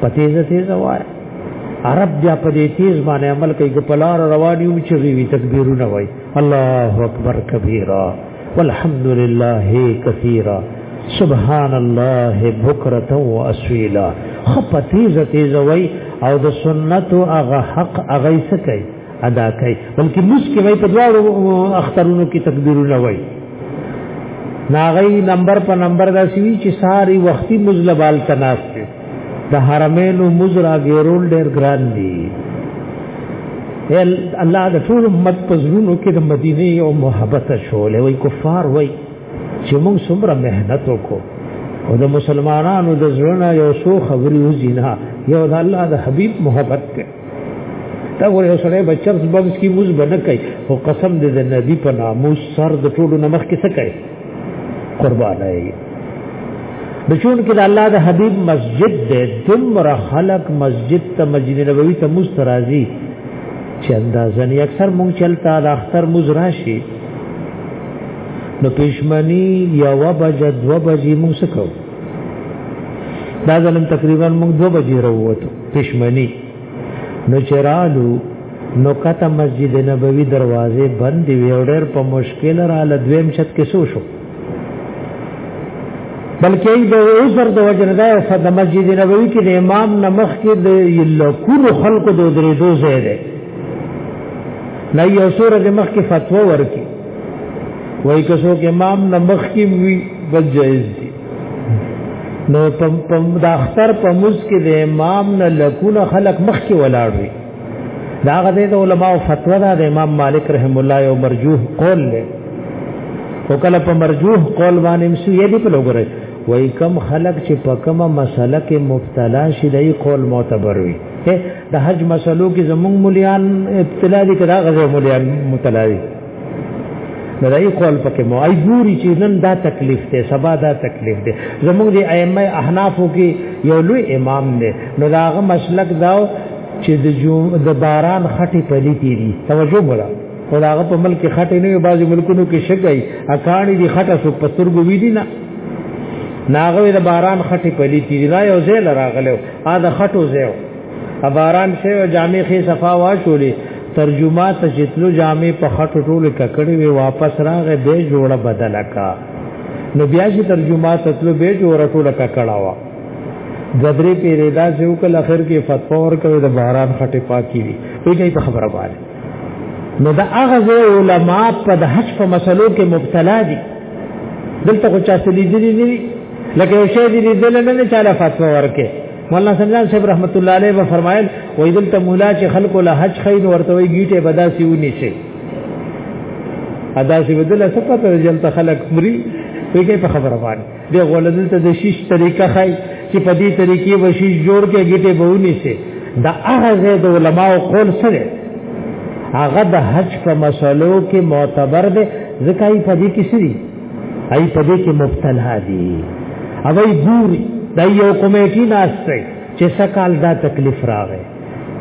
په تیز تیز وای عرب بیا په دې تیز باندې عمل کوي چې پلار رواني او چې وی تکبیرونه وای الله اکبر کبیره والحمد لله كثيرا سبحان الله بكرة واسويلا خپه تیزه تیزه وای او د سنت او هغه حق هغه سکي ادا کوي بلکې مسکی وای په دواړو اخترونو کې تکبیرونه وای ناغی نمبر په نمبر دا سوي چې ساری وختي مزلبال تناسته د حرمینو مزرا غیرول ډیر ګران دي الله د ټول امت په زړونو کې د مدینه یو محبت شولې وای کفار وای چې موږ څومره مهنت وکړو او د مسلمانانو د زړونو یو څو خبرې وزینه یو د الله د حبیب محبت ته دا ګورې یو سړی به چرس بمس کې موز به نه کوي خو قسم دې د نبي په ناموس سر د ټولو نه مخکې څه کوي قربانه یې د چون کې د الله د حبيب مسجد دې دمر خلق مسجد ته مسجد نبوي ته مسترازي چې اندازه نه اکثر مونږ چلتا د اختر موز راشي نو پښمنی یا وبج دو بجې مونږ سکو دا ځلم تقریبا مونږ دو بجې وروته پښمنی نو چرالو نو کته مسجد نبوي دروازه بند وی او ډېر په مشکل را لدویم چت کې سو شو بلکې د عذر د وجه نه ده صد مسجد نبوي کې د امام نمخ کې د لکونو خلکو د درې دوزه ده نه یو سورې د مخ کې فتوا ورکي وای که څوک امام نمخ کې وی بل جایز دي نو پم د اختر په مز کې د امام نه لکونه خلق مخ کې ولاړ وي دا غته د علماو فتوا ده د امام مالک رحم الله یو مرجوح قول له او کله په مرجوح قول باندې مسو یې دی په لګره وای کم خلق چې په کومه مسله کې مبتلا شي دای قول معتبر وي د حج مسلو کې زمونږ مليان ابتلا دي کړه غزه مليان متلاوي نه دای قول پکې مو ای ګوري چې نن دا تکلیف دی سبا دا تکلیف دی زموږ دی ائمه احنافو کې یو لوی امام دی نو داغه مسلک داو چې د جو د باران خټې پلي تیری توجه وکړه خداغه په ملک خټې نه وي بعضي ملکونو کې شګي اکانی دی خټه سو پستر ګوي دي نه ناغه د باران خټې پلي تیری دا یو ځای لراغلو ا د خټو ځای اباران شه جامع خې صفا واچولې ترجمه ته جتلو جامع په خټو ټوله ککړې وی واپس راغې به جوړه بدل کا نو بیا چې ترجمه ته تلو به جوړه ټوله ککړه وا غدرې پیرې دا چې وکړ اخر کې فتوا ورکړه د باران خټه پاکي وی وی په خبره باندې نو دا هغه علماء په د حج په مسلو کې مبتلا دي دلته خو چا سلی دي دي لکه یو شی دي دي دلته نه چاله فتوا ورکه مولانا سنجان صاحب رحمت الله علیه و فرمایل وای دلته مولا چې خلکو له حج خین ورته وی گیټه بداسي ونی شي ادا سی بدل څه پته جلته خلک مري پیګه په خبره باندې د غولدل ته د شیش طریقه خای چې په دې طریقې به شیش جوړ کې گیټه بونی شي دا هغه زید علماء قول سره هغه د حج په مسلو کې معتبر دی ځکه یې په دې کې سری ای په دې کې مبتلا دي او ای ګوري د یو کمیټې ناشته چې سکال دا تکلیف راغی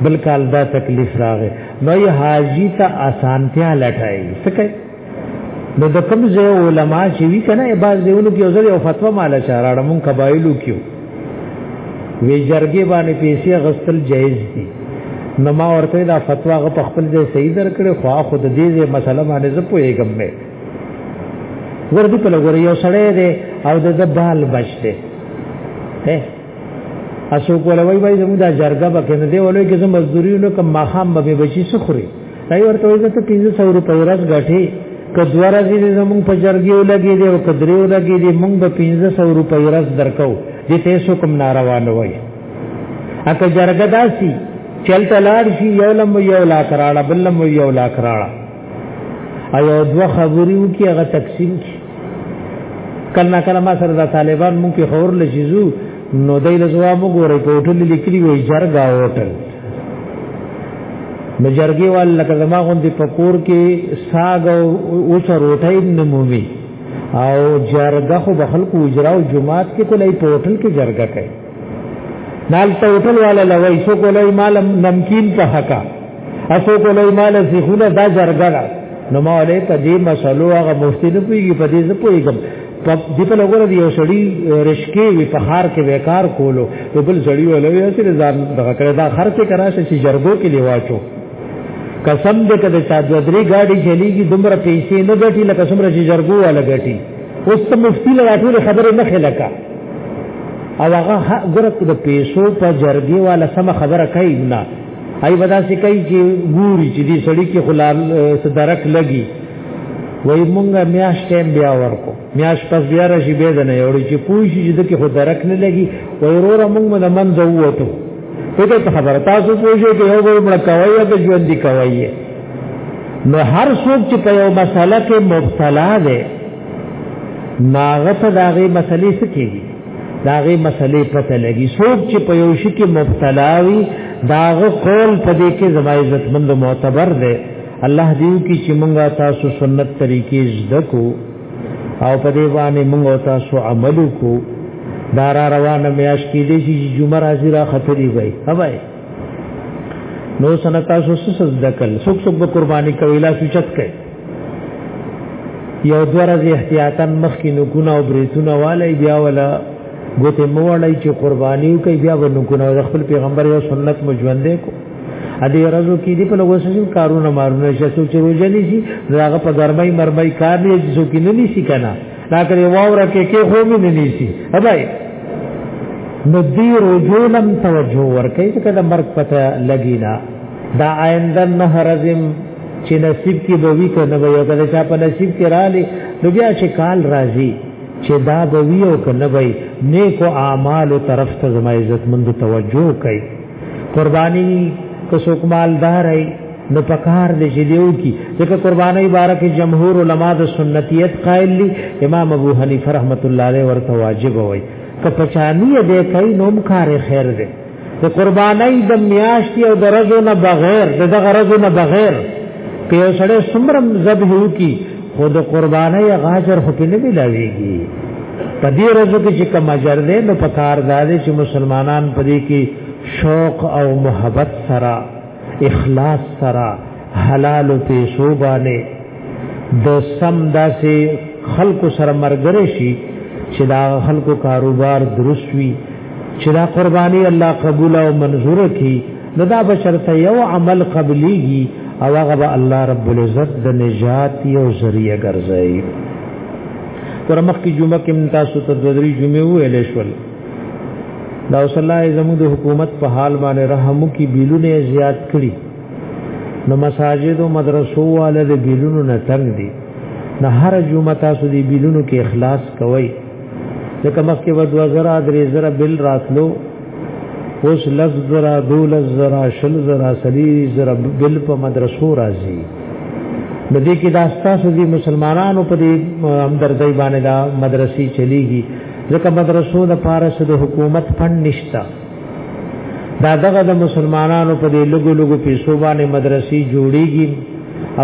بل کال دا تکلیف راغی نو یې حاجی ته اسانتیا لټای سکه نو د کوم ځای علما چې وی کنه بعض دیونو کې اوزر یو فتوا مال شهراړه مون قبایلو کیو وی جرګې باندې پیسې غسل جایز دي نو ما ورته دا فتوا غو په خپل ځای صحیح درکړې خو خود دې دې مسله باندې زه پوهېږم ورته په لګور یو سړی دی او د بال بچته هه اسو کولوي وای زموږ د جرګه به کنه دی ولوي کې زموږ مزدوري نو کوم ماخام به بچی سخري دای ورته وای ته 1500 روپۍ ورځ غټي کدواره دې زموږ په جرګه ولګي دی او کدري ولګي دی موږ به 1500 روپۍ ورځ درکو دې ته سو کوم ناروا نه وای اته جرګه داسي چلته لاړ شي یو لم یو لا کراړه بل لم یو لا کراړه ایو دو خبرې وکي هغه تقسیم کی کله کله ما سره د طالبان مونږ په خور لشيزو نو دای له جواب وګورئ په هوټل لیکلی وي جرګا هوټل نو جرګي وال لکه زما غوندي پکور کې ساګ او اوس روټای نمومي او جرګه خو بخل کو اجرا او جمعات کې کولای په هوټل کې جرګه کوي نال ته وټل والا لوي سو کولای مال نمکین په حقا اسو کولای مال سیخونه دا جرګړه نو ما ولې په دې مسلو هغه مفتی نه پیږي په دې زه پويګم په دې په لګور دی یو سړی رشکې وی په خار کې وکار کولو په بل سړی ولوي چې ځان دغه کړه دا خر کې کراشه چې جرګو کې لیواچو قسم دې کده چا دوه درې گاډي چلیږي دومره پیسې نه ګټي لکه څومره چې جرګو والا ګټي اوس ته مفتی له راټول خبره نه خلکا او هغه ګره د پیسو په جرګې والا سم خبره کوي نه ای ودا سي کوي چې ګوري چې دې سړی کې خلال صدرک لګي وای مونږه میاش ټیم بیا ورکو میاش پس بیا راشي به نه یوړي چې پوښي چې دغه خو درک نه لګي وای وروره مونږ نه منځه ووتو پته ته خبره تاسو پوښیږئ چې یو بل مړ کوي او ژوند دی کوي نو هر څوک چې په یو مسله کې مبتلا دی ناغه ته داغه مسلې څه کېږي داغه مسلې پته لګي څوک چې په یو شي کې مبتلا وي داغه قول په دې کې زما عزت مند معتبر دی الله دې کی چې مونږه تاسو سنت طریقې زده کو او په دې باندې موږ تاسو عمل کو دار روانه میاش کې دې چې جمعه راځي را خطرې وي هواي نو سن تاسو سز دکل سوک سوک به قرباني کوي لا سوچت کوي یو دوه ورځې احتیاطاً مخ کې نکونه او بریتونه والي بیا ولا ګوتې موړی چې قرباني کوي بیا به نکونه خپل پیغمبر یو سنت مجوندې کو ا دې ورځو کې دې په لوسو کارونه مارونه شې سوچ روزه نيسي داغه په ګرمۍ مرمۍ کار نه چې څوک نه نيسي کنه دا کړي واوره کې کې خو مې نه نيسي هبای نو دې روزولم توجه ورکې چې کله مرګ پته لګی نه دا آینده نه هرزم چې نصیب کې به وی کنه به یو کله چې په نصیب کې را لې نو بیا چې کال راځي چې دا به وی او کنه به نیکو اعمال طرف ته زما عزت مند توجه کوي قرباني که څوک مالدار وي نو پکار دې چې دیو کی ځکه قرباني بارک جمهور علما د سنتیت قائل دي امام ابو حنیفه رحمت الله علیه ورته واجب وي که پچانی دې کوي نو کار خیر دی د قرباني د میاشتې او د رزو نه بغیر د غرضو نه بغیر که یو سړی سمرم ذبح کی خود قربانه یا غاجر خو کې نه ملاويږي په دې ورځو کې چې کوم اجر دی نو په کار دی چې مسلمانان په دې کې شوق او محبت سره اخلاص سره حلال پیسو باندې د سم داسې خلکو سره مرګره شي چې دا خلکو کاروبار درست وي چې دا قرباني الله قبول او منظور کړي نو دا بشرته یو عمل قبليږي او هغه به الله رب العزت د نجات یو ذریعہ ګرځي ورمخ کی جمعه کې تاسو ته د درې جمعې ویلې شول دا صلی الله زموږ د حکومت په حال باندې رحم کی بیلونه زیات کړي نو مساجد او مدرسو والے د بیلونو نه تنگ دي نه هر جمعه تاسو دی بیلونو کې اخلاص کوئ ځکه مخکې و 2000 درې زره بل راتلو اوس لز زرا دول زرا شل زرا سلی زرا بل په مدرسو راځي د دې کې دا ستاسو دي مسلمانانو په دې همدردۍ باندې دا مدرسې چلیږي ځکه مدرسو د پارس د حکومت فند نشته دا دغه د مسلمانانو په دې لګو لګو پیسو باندې مدرسې جوړیږي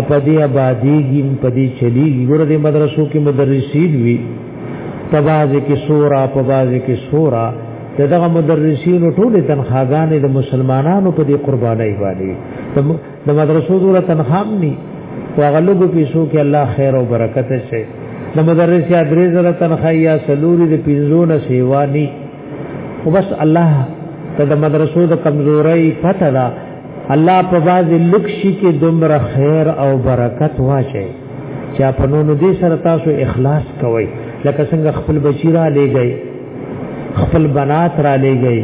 په دې آبادیږي په دې چلیږي ګوره دې مدرسو کې مدرسین وي په بازه کې سورا په بازه کې سورا دغه مدرسین ټول تنخواګانې د مسلمانانو په دې قربانۍ باندې د مدرسو دوره تنخام ني واغلګو پیسو کې الله خیر او برکت شي د مدرسې ادرې زره تنخواه یا سلوري د پینځونه سیوانی خو بس الله ته د مدرسو د کمزورۍ پته ده الله په باز لکشي کې دومره خیر او برکت واچي چې په نونو دې سره تاسو اخلاص کوئ لکه څنګه خپل بچی را لېږئ خپل بنات را لېږئ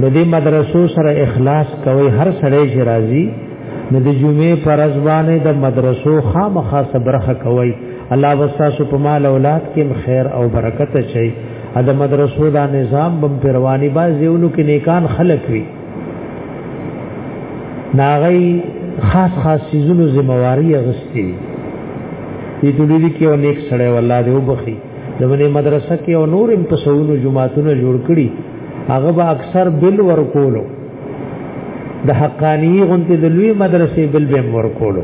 نو دې مدرسو سره اخلاص کوئ هر سړی چې راځي نو د جمعې پر ځوانې د مدرسو خامخا صبرخه کوي الله وستا سو په مال اولاد کې خیر او برکت چي ا د مدرسو دا نظام بم پرواني با زیونو کې نیکان خلق وي ناغي خاص خاص سيزونو ذمہواري غستي دي ټولې کې او نیک سړی والله دې وبخي زمونه مدرسه کې او نور هم تسونو جمعهتونه جوړ کړي هغه به اکثر بل ورکولو د حقانی غونته د لوی مدرسې بل به ورکولو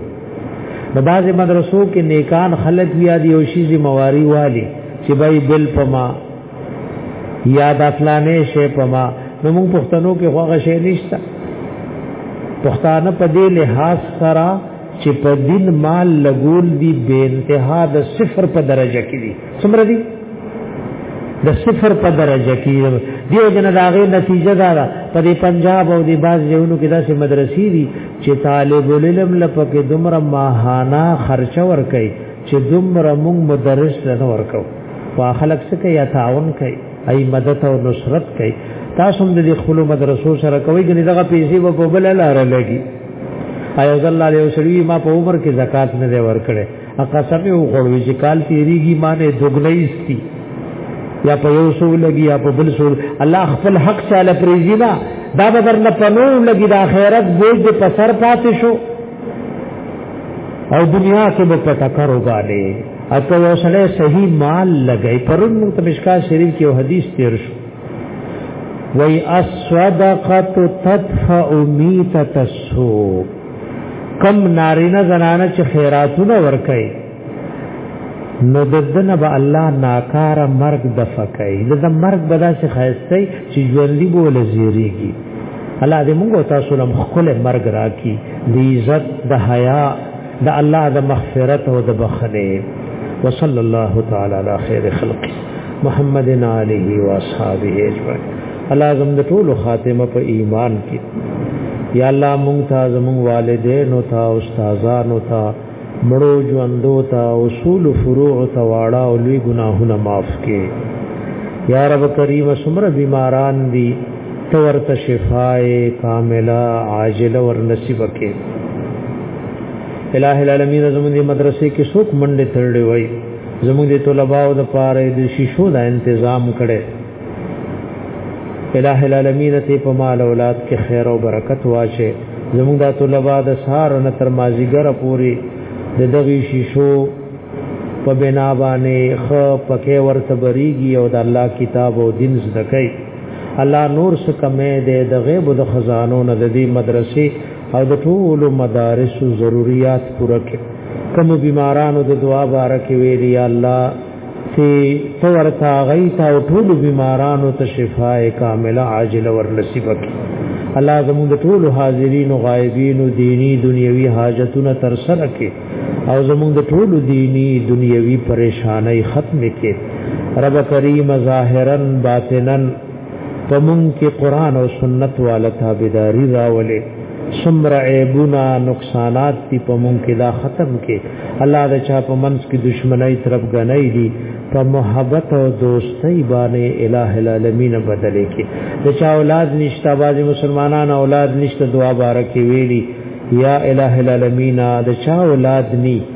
د بعضې مدرسو کې نیکان خلک بیا د یو شي ذمواري والي چې بای بل په ما یا د فلانې شی په ما نو موږ پښتنو کې خوغه شی نشته پښتانه په دې لحاظ سره چې په دین مال لګول دي بے انتها د صفر په درجه کې دي څومره دي د صفر په درجه کې دیو جن دا غي نتیجه دا ده په دې پنجاب او دې باز ژوندو کې داسې مدرسې دي چې طالب العلم لپاره دومره ماهانه خرچه ور کوي چې دومره موږ مدرس نه ور کوو وا خلق سکه یا تعاون کوي ای مدد او نصرت کوي تاسو هم د خپل مدرسو سره کوي ګنې دغه پیسې په بل لار لګي ایو ځل له سړي ما په عمر کې زکات نه دی ورکړي قسم یې وخوړوي چې کال تیریږي معنی دوګنۍ ستی یا په یو سو لګي یا په بل سو الله خپل حق چاله پریزي نه دا به در نه پنو لګي د آخرت بوج په سر پاتې شو او دنیا کې به پټه کرو غالي اته یو سره صحیح مال لګي پرون موږ ته مشکا شریف کې یو حدیث تیر شو وی الصدقه تدفع میتۃ السوء کم نارینه زنانه چې خیراتونه ورکړي نو ددنه به الله ناکاره مرګ د فکای د مرګ به داسې خایستای چې ژوندۍ بول زیریږي الله دې موږ تاسو له خپل مرګ راکړي د عزت د حیا د الله د مغفرت او د بخنه وصلی الله تعالی علی خیر خلق محمد علیه و اصحابہ اجمعین الله زم د ټولو خاتمه په ایمان کې یا الله مونږ ته زمون والدین او تا استادان او تا مړو ژوندو تا اصول فروع تا واړه او لوی ګناهونه معاف کې یا رب کریم سمر بیماران دی تو ورته شفای کامله عاجله ور نصیب کې الہ العالمین زمون دی مدرسې کې څوک منډه تړلې وای زمون دی طلباو د پاره د شیشو دا تنظیم کړي الہ العالمین ته په مال اولاد کې خیر او برکت واشه زموږ د طلبه د سهار نه تر مازیګر پورې د دغه شیشو په بنا باندې خ پکې ورته بریږي او د الله کتاب او دین زده کوي الله نور څه کمې ده د غیب د خزانو نه د دې مدرسې او د ټول مدارس ضرورت پوره کړي کوم بیمارانو د دعا بارکه ویلي الله چې تو ورته غیث او ټول بیمارانو ته شفاء کامله عاجله ور نصیب کړي الله زموږ ټول حاضرین او غایبین او دینی دنیوي حاجتونه تر سره کړي او زموږ ټول دینی دنیوي پریشانای ختم کړي رب کریم ظاهرا باطنا پمون کې قران او سنت والا تابعداري راولې سمر عیبنا نقصانات تی په مونږ کې دا ختم کې الله د چا په منس کې دشمنی طرف غنۍ دي په محبت او دوستۍ باندې الٰه العالمین بدلې کې د چا اولاد نشته باز مسلمانان اولاد نشته دعا بارکه ویلي یا الٰه العالمین د چا اولاد نشته